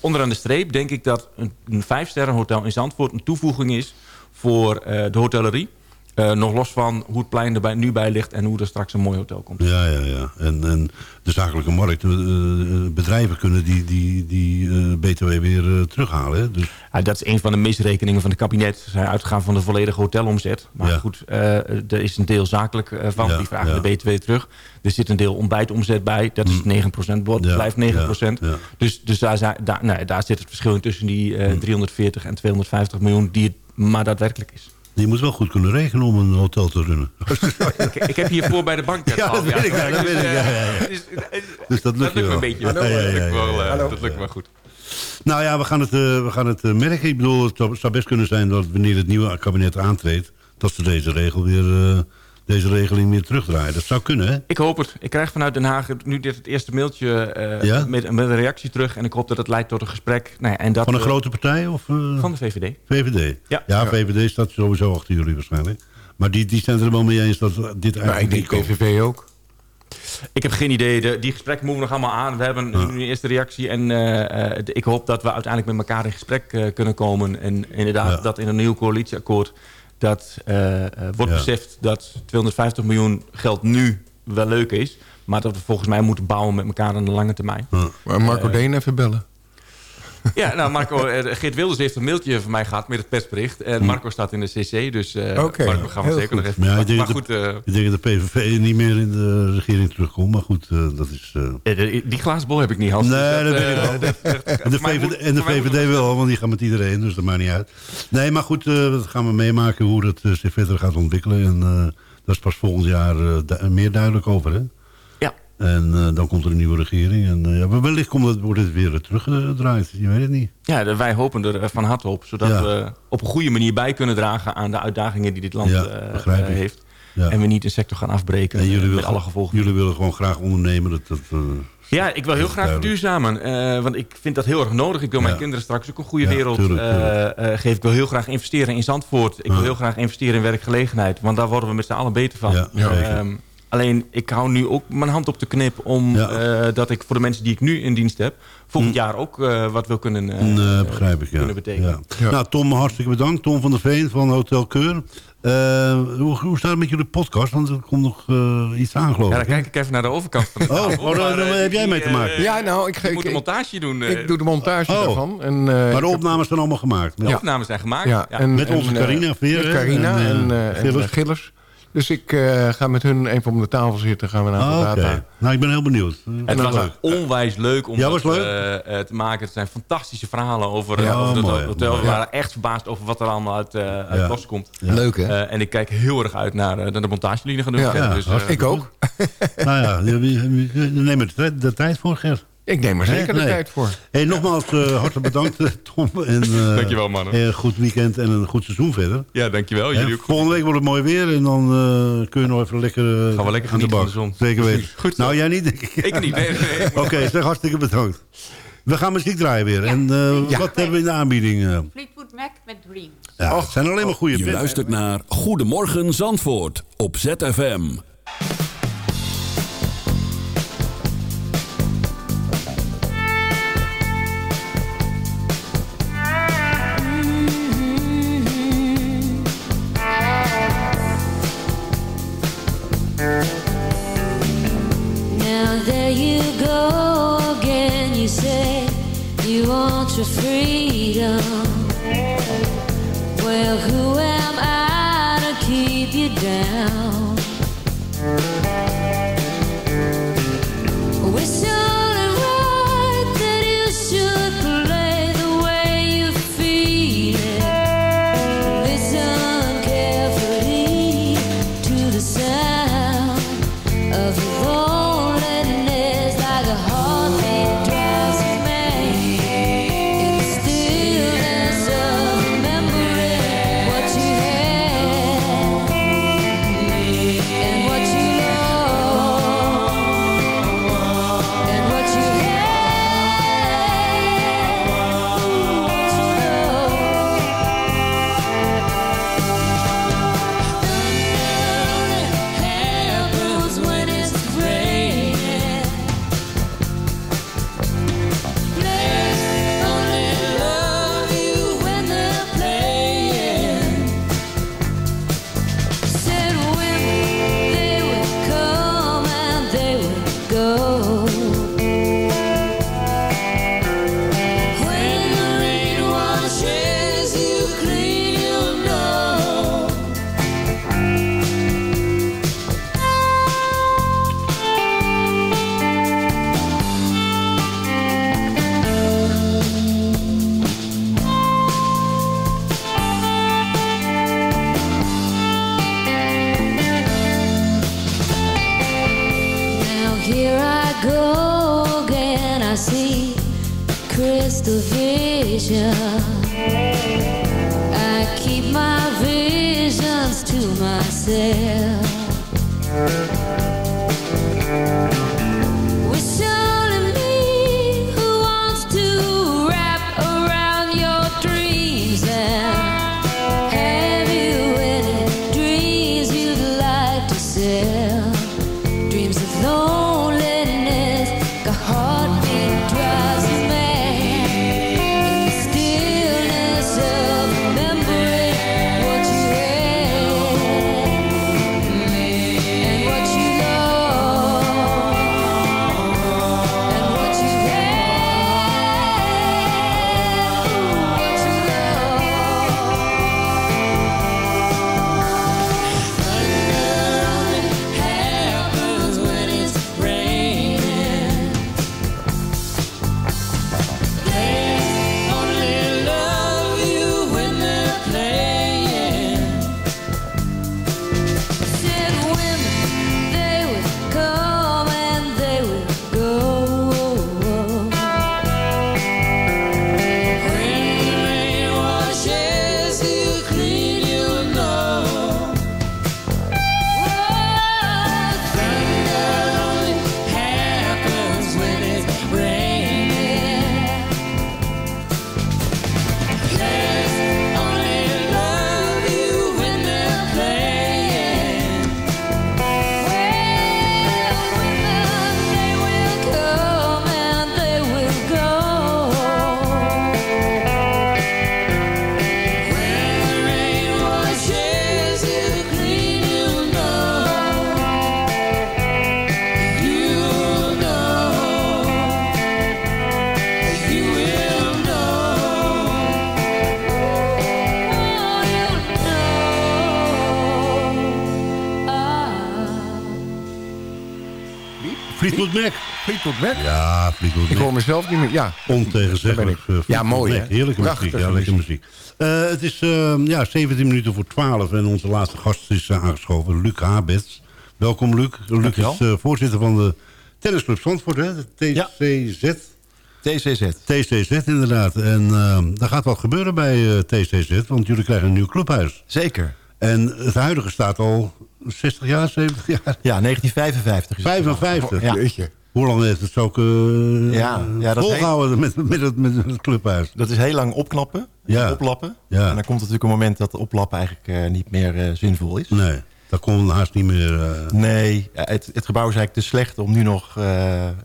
onderaan de streep denk ik dat een, een vijfsterrenhotel in Zandvoort een toevoeging is voor de hotellerie. Eh, nog los van hoe het plein er bij, nu bij ligt en hoe er straks een mooi hotel komt. Ja, ja, ja. En, en de zakelijke markt, eh, eh, bedrijven kunnen die, die, die eh, BTW weer terughalen. Hè? Dus, Ja, dat is een van de misrekeningen van het kabinet. Ze zijn uitgegaan van de volledige hotelomzet. Maar Ja. goed, eh, er is een deel zakelijk eh, van. Ja, die vragen ja. de BTW terug. Er zit een deel ontbijtomzet bij. Dat is 9%. Wordt, Ja, blijft 9%. ja, ja. Dus, dus daar, zijn- daar, nou, daar zit het verschil in tussen die eh, 340 en 250 miljoen... die het maar daadwerkelijk is. Je moet wel goed kunnen rekenen om een hotel te runnen. ik, ik heb hiervoor bij de bank... net Ja, gehad, dat weet ik, ja, dat weet ik, ja, ja, ja. Dus, eh, Dus dat lukt je me wel. een beetje. Dat lukt wel, ja. Dat lukt me goed. Nou ja, we gaan het, eh, we gaan het eh, merken. Ik bedoel, het zou- zou best kunnen zijn dat wanneer het nieuwe kabinet aantreedt... dat ze deze, regel weer, eh, deze regeling weer terugdraaien. Dat zou kunnen, hè? Ik hoop het. Ik krijg vanuit Den Haag nu dit het eerste mailtje eh, Ja? met, met een reactie terug. En ik hoop dat het leidt tot een gesprek. Nou ja, en dat Van een we- grote partij? Of, eh, Van de VVD. VVD? Ja. ja, VVD staat sowieso achter jullie waarschijnlijk. Maar die, die zijn het er wel mee eens dat dit Maar ik eigenlijk denk. PVV ook. Ik heb geen idee. De, die gesprekken moeten we nog allemaal aan. We hebben nu een eerste reactie. En eh, eh, de- ik hoop dat we uiteindelijk met elkaar in gesprek eh, kunnen komen. En inderdaad, Ja. dat in een nieuw coalitieakkoord... dat eh, eh, wordt Ja. beseft dat 250 miljoen geld nu wel leuk is. Maar dat we volgens mij moeten bouwen met elkaar aan de lange termijn. Maar Marco Eh, Deen even bellen. Ja, nou Marco, eh, Geert Wilders heeft een mailtje van mij gehad met het persbericht. En Marco staat in de CC, dus eh Marco gaan we zeker nog even... Ja, ik maar, denk maar dat- goed, eh, Ik denk dat de PVV niet meer in de regering terugkomt. Maar goed, eh, dat is... de- die glazen bol heb ik niet, Hans. Nee, Dus dat weet ik wel. dat- dat- En de VVD, en de VVD wel, want die gaan met iedereen, dus dat maakt niet uit. Nee, maar goed, eh, dat gaan we meemaken hoe dat zich verder gaat ontwikkelen. En eh, dat is pas volgend jaar eh, meer duidelijk over, hè? En eh, dan komt er een nieuwe regering. En eh, ja, wellicht komt het, wordt het weer teruggedraaid. Je weet het niet. ja wij hopen er eh, van harte op. Zodat Ja. we op een goede manier bij kunnen dragen aan de uitdagingen die dit land Ja, eh, begrijp eh, ik. heeft. Ja. En we niet een sector gaan afbreken En jullie eh, met willen, alle gevolgen. jullie willen gewoon graag ondernemen. Dat, dat, eh, Ja, ik wil heel graag verduurzamen. eh, want ik vind dat heel erg nodig. Ik wil mijn kinderen straks ook een goede Ja, wereld tuurlijk, eh, tuurlijk. eh, geven. Ik wil heel graag investeren in Zandvoort. Ik wil heel graag investeren in werkgelegenheid. Want daar worden we met z'n allen beter van. Ja. Alleen, ik hou nu ook mijn hand op de knip... om Ja. eh, dat ik voor de mensen die ik nu in dienst heb... volgend jaar ook eh, wat wil kunnen, eh, Nee, begrijp ik, ja. kunnen betekenen. Ja. Ja. Nou, Tom, hartstikke bedankt. Tom van der Veen van Hotel Keur. Eh, hoe, hoe staat het met jullie podcast? Want er komt nog eh, iets aan, geloof Ja, dan kijk ik even naar de overkant van de Oh, tafel. oh, daar- daar heb jij mee te maken. Ja, nou, ik, ik, moet een ik, montage doen. ik doe de montage Oh. daarvan. En, eh, maar de heb- opnames zijn allemaal gemaakt. de Ja. opnames zijn gemaakt. Ja, Ja. en, Met en, onze Carina Veer? Carina En, en, en, Gillers. Dus ik eh, ga met hun even om de tafel zitten. Gaan we naar Ah, de Oké. data. Nou, ik ben heel benieuwd. Het was leuk. onwijs leuk om Ja, dat leuk? eh, eh, te maken. Het zijn fantastische verhalen over, Ja, over dat mooi, hotel. We waren echt verbaasd over wat er allemaal uit, eh uit. Ja. Leuk, hè? Eh, en ik kijk heel erg uit naar, naar de montage die jullie gaan doen. Ja. Dus, ik ook. Nou ja, neem er de, tijd- de tijd voor, Gert. Ik neem er zeker de tijd voor. Hey, nogmaals, eh, hartelijk bedankt, eh, Tom. En, eh, Dankjewel, mannen. Een goed weekend en een goed seizoen verder. ja, dankjewel. Jullie ook. Volgende week wordt het mooi weer en dan eh, kun je nog even lekker, Gaan we lekker aan de bak. van de zon. Zeker weten. Goed nou, jij niet, denk ik. Ik niet, nee, nee. nee. Oké, zeg hartstikke bedankt. We gaan muziek draaien weer. En eh, wat hebben we in de aanbieding? Fleetwood Mac met Dreams. ja, het zijn alleen maar goede Je luistert naar Goedemorgen Zandvoort op ZFM. Want your freedom. Well, who Fleetwood Mac. Ja, Fleetwood Ik hoor mezelf niet meer. Ja, Ontegenzeggelijk. Eh, Ja, mooi, Mac. Heerlijke muziek. Ja, lekkere muziek. Eh, het is eh, ja, 17 minuten voor 12 en onze laatste gast is eh, aangeschoven, Luc Habets. Welkom, Luc. Luc Dankjewel. is eh, voorzitter van de tennisclub Zandvoort, hè? de TCZ. TCZ. TCZ, inderdaad. En eh, daar gaat wat gebeuren bij eh, TCZ, want jullie krijgen een nieuw clubhuis. Zeker. En het huidige staat al 60 jaar, 70 jaar? Ja, 1955 is het 55. Ja. Jeetje. Hoe lang heeft het zo ook eh, Ja, ja, dat is volgehouden met, met, het, met het clubhuis? Dat is heel lang opknappen, Ja. oplappen. Ja. En dan komt er natuurlijk een moment dat oplappen eigenlijk eh, niet meer eh, zinvol is. Nee, dat kon haast niet meer... Nee, het, het gebouw is eigenlijk te slecht om nu nog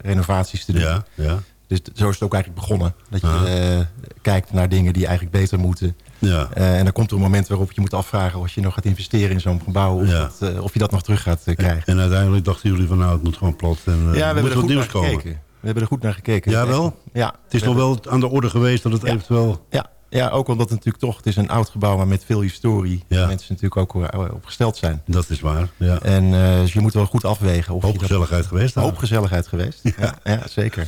renovaties te doen. Ja, ja. Dus zo is het ook eigenlijk begonnen. Dat je Ah. kijkt naar dingen die eigenlijk beter moeten. Ja. Eh, en dan komt er een moment waarop je moet afvragen... of je nog gaat investeren in zo'n gebouw... of, Ja. dat, eh, of je dat nog terug gaat eh, krijgen. En uiteindelijk dachten jullie van nou, het moet gewoon plat. En, ja, we hebben moet er wat goed nieuws naar komen. gekeken. We hebben er goed naar gekeken. Ja, wel? Ja. Het is nog wel aan de orde geweest dat het eventueel... Ja, ja, ook omdat het natuurlijk toch... Het is een oud gebouw, maar met veel historie. Ja. Waar mensen natuurlijk ook eh, op gesteld zijn. Dat is waar, ja. En eh, dus je moet wel goed afwegen. Of Hoop je dat- gezelligheid geweest. Hoop gezelligheid geweest. Ja, ja, zeker.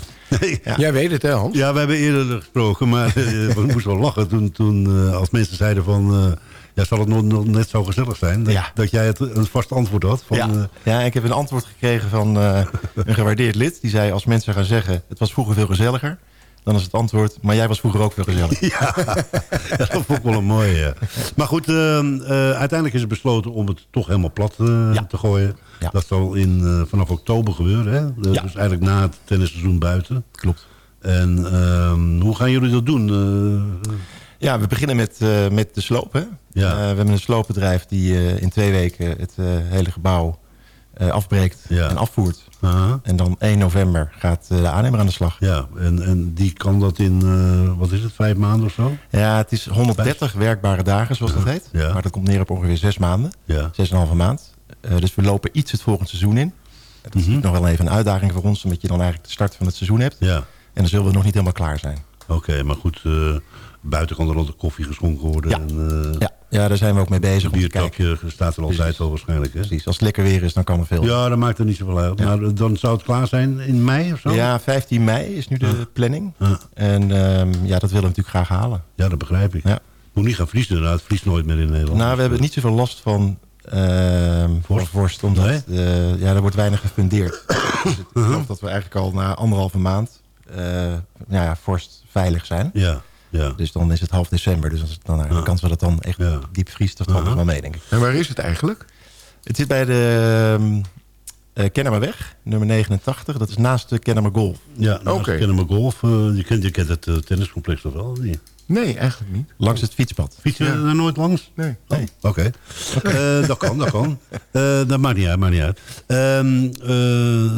Ja. Jij weet het, hè, Hans? Ja, we hebben eerder gesproken, maar eh, we moesten wel lachen toen, toen eh, als mensen zeiden van... eh, ja, zal het nog, net zo gezellig zijn? Dat, Ja. dat jij het een vast antwoord had. Van, ja. eh, ja, ik heb een antwoord gekregen van eh, een gewaardeerd lid. Die zei, als mensen gaan zeggen... het was vroeger veel gezelliger... dan is het antwoord... maar jij was vroeger ook veel gezelliger. ja, dat vond ik wel een mooie. Maar goed, eh, eh, uiteindelijk is het besloten om het toch helemaal plat eh, Ja. te gooien. Ja. Dat zal in, eh, vanaf oktober gebeuren. Hè? Dus eigenlijk na het tennisseizoen buiten. Klopt. En ehm, hoe gaan jullie dat doen? Ja, we beginnen met, met de sloop. Hè? Ja. We hebben een sloopbedrijf die in twee weken het hele gebouw afbreekt Ja. en afvoert. aha. En dan 1 november gaat eh, de aannemer aan de slag. Ja, en, en die kan dat in, eh, wat is het, vijf maanden of zo? Ja, het is 130 werkbare dagen, zoals dat heet. Ja. Maar dat komt neer op ongeveer zes maanden. Ja. Zes en een halve maand. Eh, dus we lopen iets het volgend seizoen in. Dat is natuurlijk nog wel even een uitdaging voor ons... omdat je dan eigenlijk de start van het seizoen hebt. Ja, En dan zullen we nog niet helemaal klaar zijn. oké. maar goed, eh, buiten kan er altijd koffie geschonken worden. Ja. En, eh, Ja, ja daar zijn we ook mee bezig Een biertapje staat er altijd Precies. wel waarschijnlijk. Hè? Precies, als het lekker weer is, dan kan er veel. Ja, dat maakt er niet zoveel uit. Maar dan zou het klaar zijn in mei of zo? Ja, 15 mei is nu de planning. En ehm, ja, dat willen we natuurlijk graag halen. Ja, dat begrijp ik. Ja. Moet niet gaan vriezen inderdaad. Het vriest nooit meer in Nederland. Nou, we hebben niet zoveel last van ehm vorst. vorst, omdat Nee? eh, ja, er wordt weinig gefundeerd. dus ik geloof dat we eigenlijk al na anderhalve maand eh, nou ja, vorst veilig zijn. Ja, ja. Dus dan is het half december. Dus als het dan, de kans dat het dan echt Ja. diep vriest, dat valt nog wel mee, denk ik. En waar is het eigenlijk? Het zit bij de um, Kennemerweg, nummer 89. Dat is naast de Kennemer Golf. Ja, nou, Oké. ik ken hem golf. eh, je, kent, je kent het eh, tenniscomplex toch wel? niet? Nee, eigenlijk niet. Langs het fietspad. Fiets je daar nooit langs? Nee. Oh, Oké. Eh, dat kan, dat kan. Eh, dat maakt niet uit, maakt niet uit. Ehm, eh,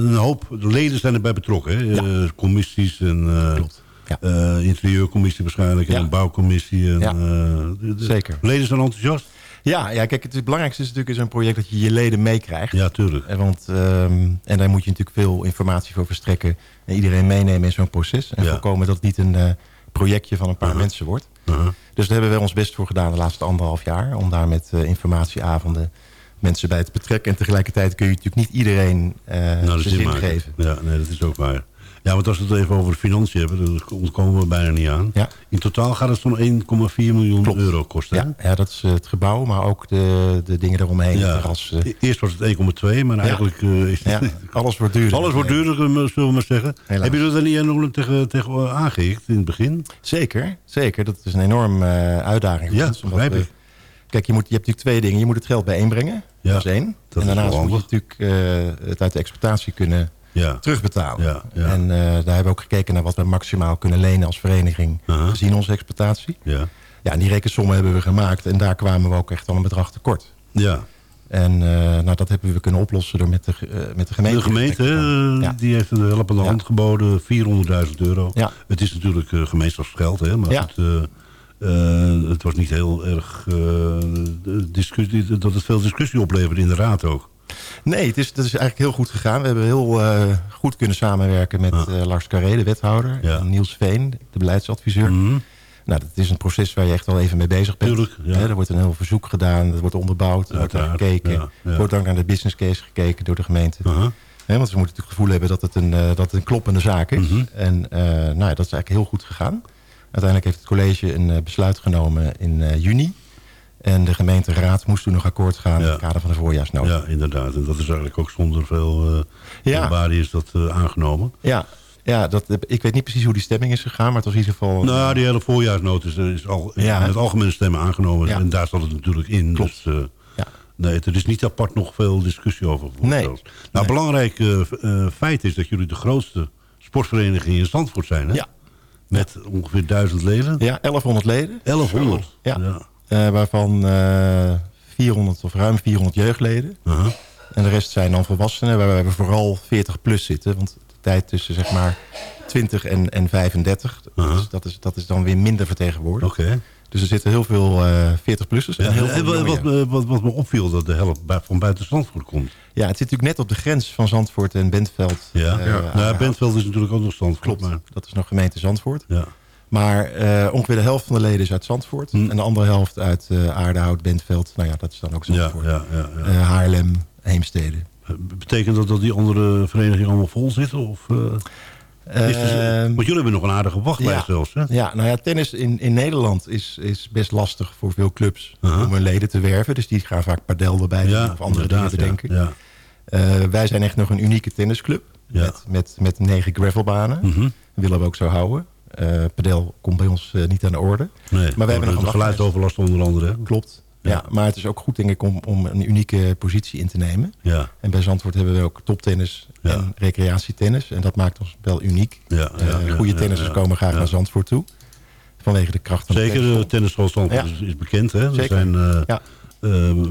een hoop leden zijn erbij betrokken. Hè? Eh, commissies en... eh, Klopt. Ja. eh, interieurcommissie waarschijnlijk en een bouwcommissie. En, Ja. eh, de- de- Zeker. Leden zijn enthousiast? Ja, ja, kijk, het, het belangrijkste is natuurlijk in zo'n project dat je je leden meekrijgt. Ja, tuurlijk. En, want, ehm, en daar moet je natuurlijk veel informatie voor verstrekken. En iedereen meenemen in zo'n proces. En Ja. voorkomen dat het niet een eh, projectje van een paar mensen wordt. Uh-huh. Dus daar hebben we ons best voor gedaan de laatste anderhalf jaar. Om daar met eh, informatieavonden mensen bij te betrekken. En tegelijkertijd kun je natuurlijk niet iedereen eh Nou, zin geven. Ja, nee, dat is ook waar. Ja, want als we het even over financiën hebben, dan ontkomen we bijna niet aan. Ja. In totaal gaat het zo'n 1,4 miljoen Klopt. euro kosten. Ja, ja, dat is eh, het gebouw, maar ook de, de dingen eromheen. Ja. Het terras, eh, E- Eerst was het 1,2, maar eigenlijk eh, is ja, alles wordt duurder. alles wordt duurder, zullen we maar zeggen. Helaas. Heb je er dan niet nog tegen, tegen eh, aangehikt in het begin? Zeker, zeker. Dat is een enorme uitdaging. Ja, ons, omdat begrijp ik. Kijk, je, moet, je hebt natuurlijk twee dingen. Je moet het geld bijeenbrengen, Ja, dat is één. dat en daarnaast moet je natuurlijk het uit de exploitatie kunnen Ja. terugbetalen. Ja, ja. En eh, daar hebben we ook gekeken naar wat we maximaal kunnen lenen als vereniging... Aha. gezien onze exploitatie. Ja. Ja, en die rekensommen hebben we gemaakt. En daar kwamen we ook echt al een bedrag tekort. ja. En eh, nou, dat hebben we kunnen oplossen door met de, eh, met de gemeente... De gemeente, Ja. die heeft een helpende Ja. hand geboden, 400.000 euro. Ja. Het is natuurlijk uh, gemeenschapsgeld, hè, maar eh, het was niet heel erg discussie, dat het veel discussie opleverde in de raad ook. Nee, het is, het is eigenlijk heel goed gegaan. We hebben heel eh, goed kunnen samenwerken met eh, Lars Carré, de wethouder. Ja. En Niels Veen, de beleidsadviseur. Mhm. Nou, dat is een proces waar je echt al even mee bezig bent. Tuurlijk, ja. Er wordt een heel verzoek gedaan, er wordt onderbouwd, er wordt naar gekeken. ja, ja. Er wordt ook naar de business case gekeken door de gemeente. Want ze moeten natuurlijk het gevoel hebben dat het een, eh, dat het een kloppende zaak is. Mhm. En nou, ja, dat is eigenlijk heel goed gegaan. Uiteindelijk heeft het college een besluit genomen in juni. En de gemeenteraad moest toen nog akkoord gaan in het kader van de voorjaarsnota. Ja, inderdaad. En dat is eigenlijk ook zonder veel uh, Ja. is dat eh, aangenomen. Ja, ja dat, ik weet niet precies hoe die stemming is gegaan, maar het was in ieder geval... Nou, die hele voorjaarsnoot is, is al Ja. met algemene stemmen aangenomen. Ja. En daar zat het natuurlijk in. Klopt. Dus, eh, Ja. Nee, er is niet apart nog veel discussie over. Nee. Nou, Nee. belangrijk feit is dat jullie de grootste sportvereniging in Zandvoort zijn. Hè? Ja. Met ongeveer duizend leden. Ja, 1100 leden. 1100. Ja. Eh, waarvan eh 400 of ruim 400 jeugdleden. Aha. En de rest zijn dan volwassenen, waar we vooral 40 plus zitten. Want de tijd tussen zeg maar 20 en, en 35, dat, Aha. is, dat, is, dat is dan weer minder vertegenwoordigd. Oké. Dus er zitten heel veel eh 40-plussers. Ja, en wat, wat, wat, wat me opviel, dat de helft van buiten Zandvoort komt. Ja, het zit natuurlijk net op de grens van Zandvoort en Bentveld. Ja, eh, ja. Nou. Bentveld is natuurlijk ook nog Zandvoort. Klopt, Maar, dat is nog gemeente Zandvoort. ja. Maar eh, ongeveer de helft van de leden is uit Zandvoort. Hm. En de andere helft uit eh Aardehout, Bentveld. Nou ja, dat is dan ook Zandvoort. ja, ja, ja. Eh, Haarlem, Heemstede. Betekent dat dat die andere verenigingen allemaal vol zitten? Of, eh, Ehm, want jullie hebben nog een aardige wachtlijst ja. zelfs, hè? Ja, nou ja, tennis in, in Nederland is, is best lastig voor veel clubs om hun leden te werven. Dus die gaan vaak padel erbij doen of andere dingen bedenken. Ja, wij zijn echt nog een unieke tennisclub met, met, met negen gravelbanen. ja. Mhm. Willen we ook zo houden. Eh padel komt bij ons eh, niet aan de orde. Nee, Maar wij hebben nog de een geluidsoverlast onder andere. Klopt. Ja. Ja. maar het is ook goed denk ik om, om een unieke positie in te nemen. Ja, En bij Zandvoort hebben we ook toptennis Ja. en recreatietennis. En dat maakt ons wel uniek. ja, Eh, goede tennissers komen graag naar Zandvoort toe. Vanwege de kracht van de Zeker, de tennisschool. Zandvoort is, is bekend. Hè? Er zijn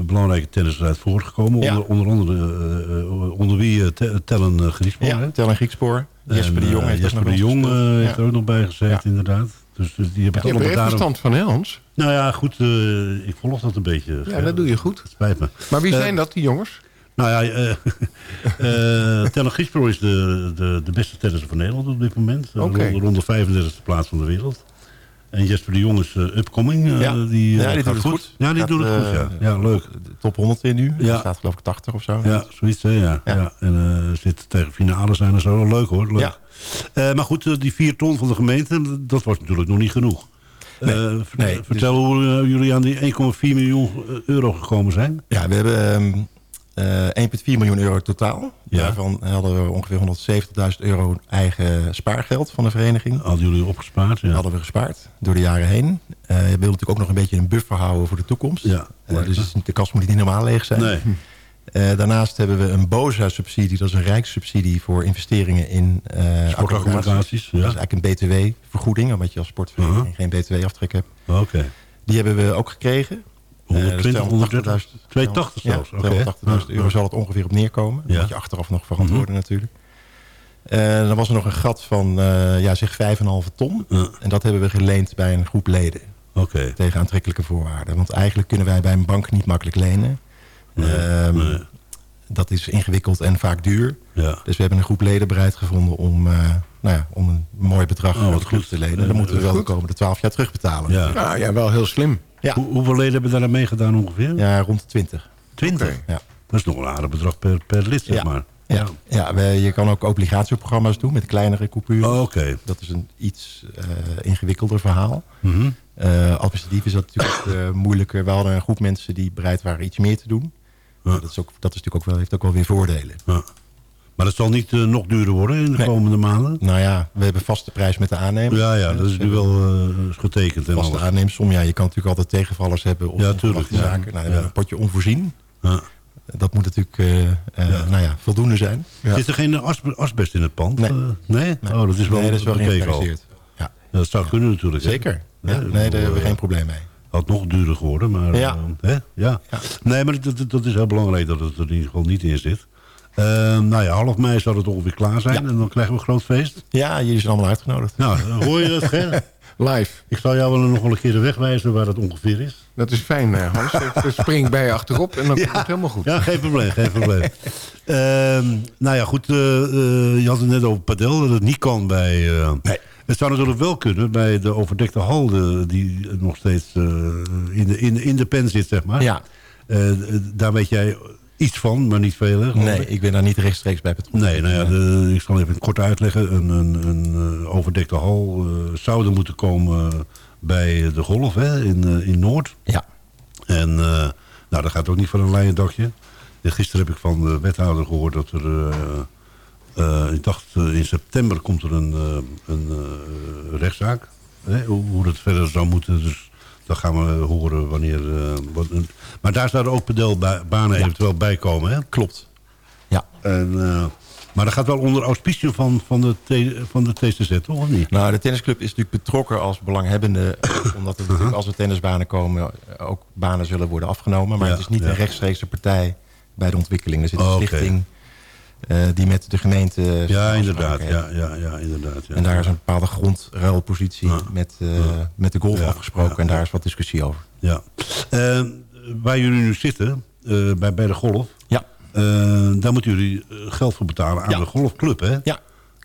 belangrijke tennissers uit voortgekomen. Onder, onder andere, onder wie te- Tellen uh, Griespoor. Ja, hè? Tel en Griekspoor. Jesper En, de Jong eh, heeft Jesper ook nog de Jong eh, heeft Ja. er ook nog bij gezeten, Ja. inderdaad. Dus, dus die hebben Je hebt er echt verstand van, hè Hans? Nou ja, goed, eh, ik volg dat een beetje. Ja, dat doe je goed. Het spijt me. Maar wie Eh, zijn dat, die jongens? Nou ja, eh eh Tellen Gispro is de, de, de beste tennisser van Nederland op dit moment. Eh. Rond, rond de 35e plaats van de wereld. En Jesper de Jong is eh, upcoming. eh, Ja. die, eh, Ja, die doet het goed. Ja, die Gaat, doet het goed, ja. Ja, leuk. Top 100 weer nu. Ja. Er staat geloof ik 80 of zo. Ja, zoiets, hè, ja. ja. En zit tegen finale zijn en zo. Leuk hoor, leuk. Ja. Maar goed, die vier ton van de gemeente, dat was natuurlijk nog niet genoeg. Nee. Ver- Nee, dus- vertel hoe jullie aan die 1,4 miljoen euro gekomen zijn. Ja, we hebben ehm, eh 1,4 miljoen euro totaal. Ja. Daarvan hadden we ongeveer 170.000 euro eigen spaargeld van de vereniging. Hadden jullie opgespaard? Ja. hadden we gespaard door de jaren heen. Eh je wil natuurlijk ook nog een beetje een buffer houden voor de toekomst. Ja, Eh, dus de kas moet niet helemaal leeg zijn. Nee. Eh, daarnaast hebben we een BOZA-subsidie. Dat is een rijkssubsidie voor investeringen in eh Sportaccommodaties, ja. Dat is eigenlijk een BTW-vergoeding. Omdat je als sportvereniging geen BTW-aftrek hebt. Oké. Die hebben we ook gekregen. Eh, 120, dus 130, 280.000 280 ja, zelfs. oké. 280.000 euro zal het ongeveer op neerkomen. Dat moet je achteraf nog verantwoorden natuurlijk. Eh, dan was er nog een gat van eh, ja, zeg 5,5 ton. En dat hebben we geleend bij een groep leden. Oké. Tegen aantrekkelijke voorwaarden. Want eigenlijk kunnen wij bij een bank niet makkelijk lenen. Nee, Ehm, nee. Dat is ingewikkeld en vaak duur. Ja. Dus we hebben een groep leden bereid gevonden om, eh, nou ja, om een mooi bedrag Oh, aan wat de club goed. te lenen. Dan moeten we wel de komende 12 jaar terugbetalen. Ja. Nou ja, wel heel slim. Ja. Hoe- hoeveel leden hebben daar aan meegedaan ongeveer? Ja, rond de 20. 20? Oké. Ja. Dat is nog een aardig bedrag per, per lid, zeg Ja. maar. Ja, ja we- je kan ook obligatieprogramma's doen met kleinere coupures. Oh, Oké. Dat is een iets eh, ingewikkelder verhaal. Mhm. Eh, administratief is dat natuurlijk eh, moeilijker. We hadden een groep mensen die bereid waren iets meer te doen. Ja. Dat, is ook, dat is natuurlijk ook wel, heeft ook wel weer voordelen. Ja. Maar dat zal niet eh, nog duurder worden in de Nee. komende maanden? Nou ja, we hebben vaste prijs met de aannemer. Ja, ja, dat is nu wel eh, getekend en Vaste aannemersom. Ja, je kan natuurlijk altijd tegenvallers hebben of Ja, tuurlijk, ja. zaken. Nou, Ja. een potje onvoorzien. Ja. Dat moet natuurlijk eh, Nou ja, voldoende zijn. Zit er geen asbe- asbest in het pand? Nee. Nee? Oh, dat is wel, nee, dat is wel geïnventariseerd. Ja. Dat zou kunnen natuurlijk. Zeker. Nee, daar hebben we geen probleem mee. Had nog duurder geworden, maar... Ja. hè? Ja. Ja. Nee, maar dat, dat- dat is heel belangrijk dat het er in ieder geval niet in zit. Eh, nou ja, half mei zal het ongeveer klaar zijn. Ja. En dan krijgen we een groot feest. Ja, jullie zijn allemaal uitgenodigd. Nou, dan hoor je het, Ger? Live. Ik zal jou wel nog wel een keer de weg wijzen waar het ongeveer is. Dat is fijn, eh, Hans. Ik spring bij je achterop en dan komt het helemaal goed. Ja, geen probleem, geen probleem. Ehm, nou ja, goed, eh, eh, je had het net over padel, dat het niet kan bij... Nee. Het zou natuurlijk wel kunnen bij de overdekte hal de- die nog steeds in, de, in, de- in de pen zit, zeg maar. Ja. Daar weet jij iets van, maar niet veel, hè? Nee, ik? ben daar niet rechtstreeks bij betrokken. Nee, nou ja, de, ik zal even kort uitleggen. Een, een, een eh, overdekte hal eh, zou er moeten komen bij de golf hè, in, eh, in Noord. Ja. En eh, nou, dat gaat ook niet van een leien dakje. En gisteren heb ik van de wethouder gehoord dat er... eh, eh, ik dacht eh, in september komt er een, eh, een eh, rechtszaak. Hè, hoe, hoe dat verder zou moeten. Dus dat gaan we horen wanneer... eh, wat, maar daar zouden ook pedelbanen Ja. eventueel bij komen. Hè? Klopt. Ja. En, eh, maar dat gaat wel onder auspiciën van, van, de, van de TCZ, toch? Of niet? Nou, de tennisclub is natuurlijk betrokken als belanghebbende. omdat er Uh-huh. natuurlijk als er tennisbanen komen... eh, ook banen zullen worden afgenomen. Maar Ja, het is niet ja. een rechtstreekse partij bij de ontwikkeling. Er zit een Oh, stichting die met de gemeente... Ja, inderdaad. Ja, ja, ja, inderdaad ja. En daar is een bepaalde grondruilpositie met, eh, met de golf afgesproken. en daar is wat discussie over. Ja. Eh, waar jullie nu zitten, eh, bij, bij de golf... Ja, eh, daar moeten jullie eh, geld voor betalen aan Ja. de golfclub, hè? ja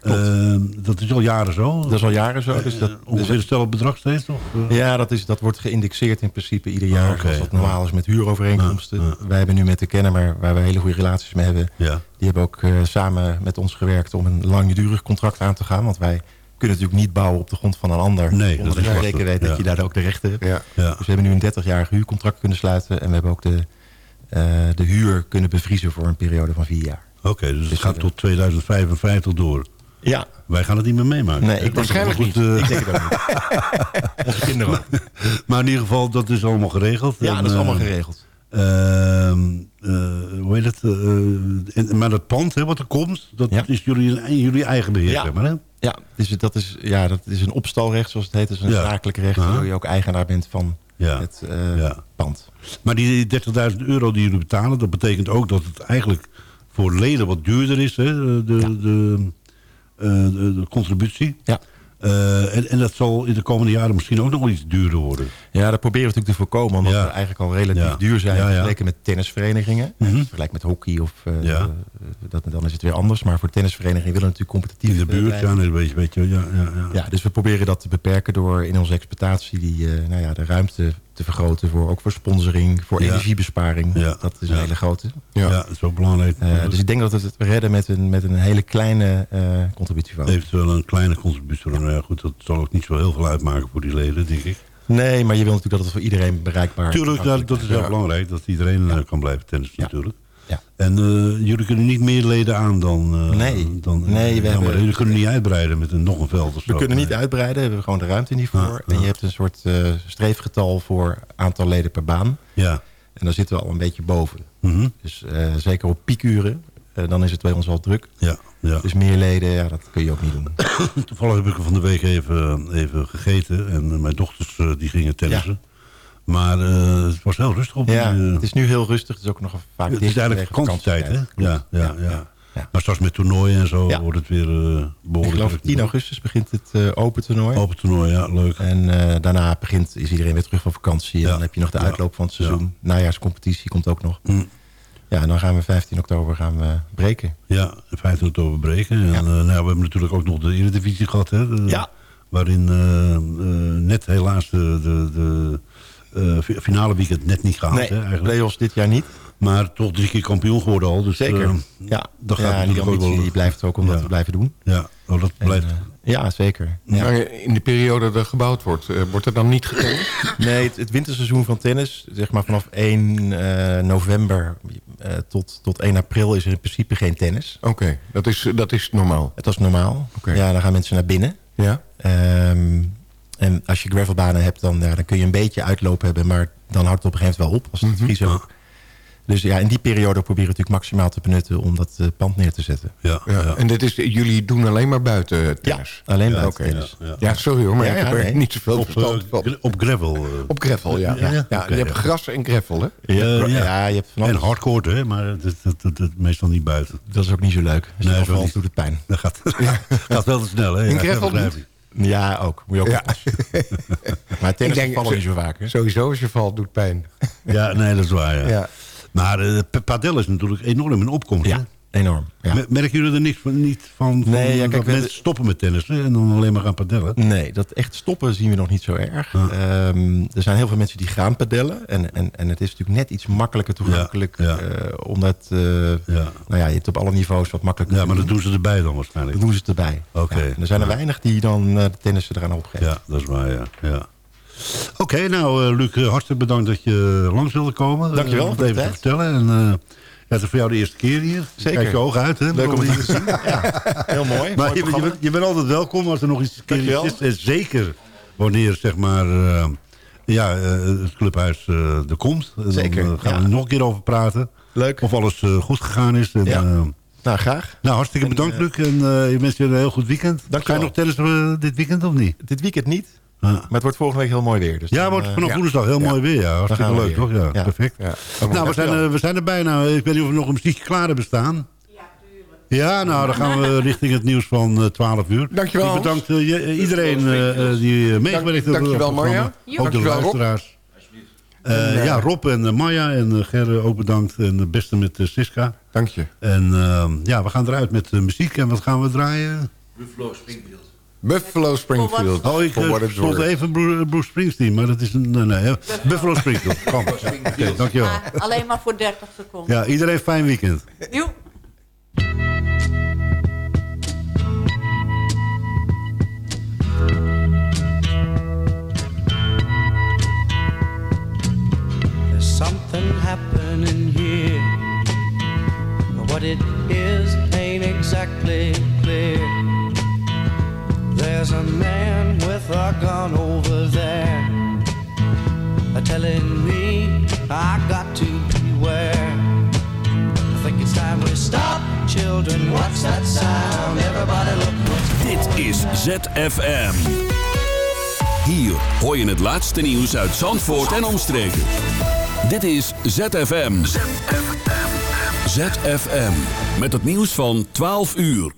klopt. Eh, dat is al jaren zo. dat is al jaren zo. Dus dat, Eh, ongeveer hetzelfde bedrag steeds, toch? Eh, Ja, dat, is, dat wordt geïndexeerd in principe ieder jaar. Ah, oké. Zoals dat normaal is met huurovereenkomsten. Wij hebben nu met de Kennemer, waar we hele goede relaties mee hebben... ja. die hebben ook eh, samen met ons gewerkt om een langdurig contract aan te gaan. Want wij kunnen natuurlijk niet bouwen op de grond van een ander. Nee, Omdat dat is je zeker weet dat Ja. je daar ook de rechten hebt. Ja. ja. Dus we hebben nu een 30-jarig huurcontract kunnen sluiten. En we hebben ook de, eh, de huur kunnen bevriezen voor een periode van vier jaar. Oké, dus het Dus gaat dat- tot 2055 door. Ja, Wij gaan het niet meer meemaken. nee, ik Waarschijnlijk dat niet. het goed, Ik denk het ook niet. Onze kinderen. Maar in ieder geval, dat is allemaal geregeld. Ja, En, dat is allemaal eh, geregeld. Ehm, eh, hoe heet het? eh, en- maar dat pand hè, wat er komt, dat Ja. is jullie, jullie eigen beheer, Ja. zeg maar, hè? Ja, dus dat is, ja, dat is een opstalrecht, zoals het heet. Dat is een Ja. zakelijk recht, waardoor je ook eigenaar bent van Ja. het eh, Ja. pand. Maar die 30.000 euro die jullie betalen, dat betekent ook dat het eigenlijk voor leden wat duurder is, hè? De, de, de, eh, de, de contributie. Ja. Eh, en, en dat zal in de komende jaren misschien ook nog wel iets duurder worden. Ja, dat proberen we natuurlijk te voorkomen. Omdat Ja. we eigenlijk al relatief Ja. duur zijn vergeleken met tennisverenigingen. Mhm. Vergelijk met hockey of Ja. dat, dan is het weer anders. Maar voor tennisverenigingen willen we natuurlijk competitief In de buurt, ja, nee, weet je, weet je, ja, ja, ja. Ja, dus we proberen dat te beperken door in onze exploitatie die, nou ja, de ruimte te vergroten. Voor, ook voor sponsoring, voor Ja. energiebesparing. Ja. Dat is een Ja. hele grote. Ja, dat is ook belangrijk. Eh, dus ik denk dat we het redden met een, met een hele kleine eh contributie van. Eventueel een kleine contributie. Nou ja, goed, dat zal ook niet zo heel veel uitmaken voor die leden, denk ik. Nee, maar je wil natuurlijk dat het voor iedereen bereikbaar Tuurlijk, dat, dat is heel Ja. belangrijk. Dat iedereen eh, kan blijven tennissen natuurlijk. Ja. En eh, jullie kunnen niet meer leden aan dan... eh, Nee. dan Nee, we ja, hebben- jullie kunnen niet uitbreiden met een, nog een veld of zo. We kunnen niet Nee. uitbreiden, we hebben gewoon de ruimte niet voor. Ah, En je hebt een soort eh, streefgetal voor aantal leden per baan. Ja. En daar zitten we al een beetje boven. Mhm. Dus eh, zeker op piekuren, eh, dan is het bij ons wel druk. Ja, ja. Dus meer leden, ja, dat kun je ook niet doen. Toevallig heb ik er van de week even, even gegeten. En eh, mijn dochters eh, die gingen tennissen. Maar eh, het was heel rustig op Ja, die, eh, het is nu heel rustig. Het is ook nog vaak Het is eigenlijk vakantietijd, hè? Ja, ja, ja. Maar straks met toernooien en zo wordt het weer Ik behoorlijk geloof druk. 10 augustus begint het open toernooi. Open toernooi, ja, leuk. En daarna begint, is iedereen weer terug van vakantie. En dan heb je nog de uitloop van het seizoen. Najaarscompetitie komt ook nog. Mm. Ja, en dan gaan we 15 oktober gaan we breken. Ja, 15 oktober breken. En nou, we hebben natuurlijk ook nog de Eredivisie gehad. Hè? De- Ja. Waarin net helaas de, de, finale weekend net niet gehaald. Nee, hè, eigenlijk. play-offs dit jaar niet. Maar toch drie keer kampioen geworden al. Dus, Zeker. eh, ja, dat gaat ja die ambitie die blijft ook om dat te blijven doen. ja, oh, dat blijft. eh, ja, zeker. Ja. Maar in de periode dat er gebouwd wordt, eh, wordt er dan niet getennist? Nee, het, het winterseizoen van tennis, zeg maar vanaf 1 eh, november eh, tot, tot 1 april is er in principe geen tennis. Oké, dat, is, dat is normaal. Het was normaal. Ja, dan gaan mensen naar binnen. Ja? Ehm, en als je gravelbanen hebt, dan, ja, dan kun je een beetje uitloop hebben, maar dan houdt het op een gegeven moment wel op, als het Mhm. vries ook. Dus ja, in die periode proberen we natuurlijk maximaal te benutten om dat eh, pand neer te zetten. Ja, Ja. ja. En dit is, jullie doen alleen maar buiten tennis? Alleen Ja, buiten oké, tennis. ja, ja. Ja, sorry hoor, maar Ja, ik ja, heb er nee. niet zoveel Op, verstand eh, van. op gravel. eh. Op gravel, ja. Ja, ja, ja. Oké, je hebt gras en gravel, hè? Je ja. ja. je hebt van En hardcore, hè, maar dat, dat, dat, dat- meestal niet buiten. Dat is ook niet zo leuk. Als je Nee, valt, niet. doet het pijn. Dat gaat, gaat wel te snel, hè? In Ja, gravel niet? Ja, ook. Moet je ook Ja. Maar tennis Ik denk- vallen niet zo vaak. Hè? Sowieso als je valt, doet pijn. Ja, nee, dat is waar, ja. Ja. Maar pa- padel is natuurlijk enorm in opkomst. Ja, hè? Enorm. Ja. Me- Merken jullie er niks van, niet van, van Nee, ja, kijk, dat we- mensen stoppen met tennissen en dan alleen maar gaan padellen? Nee, dat echt stoppen zien we nog niet zo erg. Ja. Ehm, er zijn heel veel mensen die gaan padellen. En, en, en het is natuurlijk net iets makkelijker toegankelijk. Ja, eh, omdat, eh, Ja. nou ja, je hebt op alle niveaus wat makkelijker ja, maar dat doen. ze erbij dan waarschijnlijk. Dat doen ze erbij. Oké. Er zijn er weinig die dan eh, de tennissen eraan opgeven. Ja, dat is waar, ja. ja. Oké, nou uh, Luc, hartstikke bedankt dat je langs wilde komen. Dankjewel Uh, het de even te vertellen. En, het is voor jou de eerste keer hier. Zeker. Kijk je ogen uit, hè? Leuk om hier te zien. Ja, heel mooi. Maar Mooi je, je, bent, je bent altijd welkom als er nog iets keer is. En zeker wanneer zeg maar, uh, ja, uh, het clubhuis uh, er komt. Zeker, Dan gaan ja. we er nog een keer over praten. Leuk. Of alles goed gegaan is. En, Ja. Nou, graag. nou, hartstikke bedankt eh, Luc. En uh, je wens je een heel goed weekend. Ga Dankjewel. je nog tennis uh, dit weekend of niet? Dit weekend niet. Maar het wordt volgende week heel mooi weer. Dus Ja, dan, wordt eh, vanaf ja. woensdag heel Ja. mooi weer. Ja, hartstikke we leuk, weer. toch? Ja, Ja. perfect. Ja. Nou, we zijn, er, we zijn er bijna. Ik weet niet of we nog een muziekje klaar hebben staan. Ja, nou, dan gaan we richting het nieuws van eh, 12 uur. Dankjewel, Ik bedankt eh, je- iedereen eh, eh, die eh, meegewerkt heeft. dankjewel. Marja. Ook de Dankjewel, Rob. luisteraars. Eh, ja, Rob en eh, Maya en uh, Gerre ook bedankt. En de beste met uh, Siska. Dank je. En uh, ja, we gaan eruit met uh, muziek. En wat gaan we draaien? Buffalo Springfield. Oh, ik For uh, what it's stond even Bruce, Bruce Springsteen. Maar dat is een... Nee, nee. Buffalo Springfield. Kom. Oké, dankjewel. Maar alleen maar voor 30 seconden. Ja, iedereen fijn weekend. Joep. There's something happening here. What it is ain't exactly clear. There's a man with a gun over there, telling me I got to beware. I think it's time we stop, children. What's that sound? Everybody look what's Dit is ZFM. Hier hoor je het laatste nieuws uit Zandvoort en omstreken. Dit is ZFM. ZFM. Met het nieuws van 12 uur.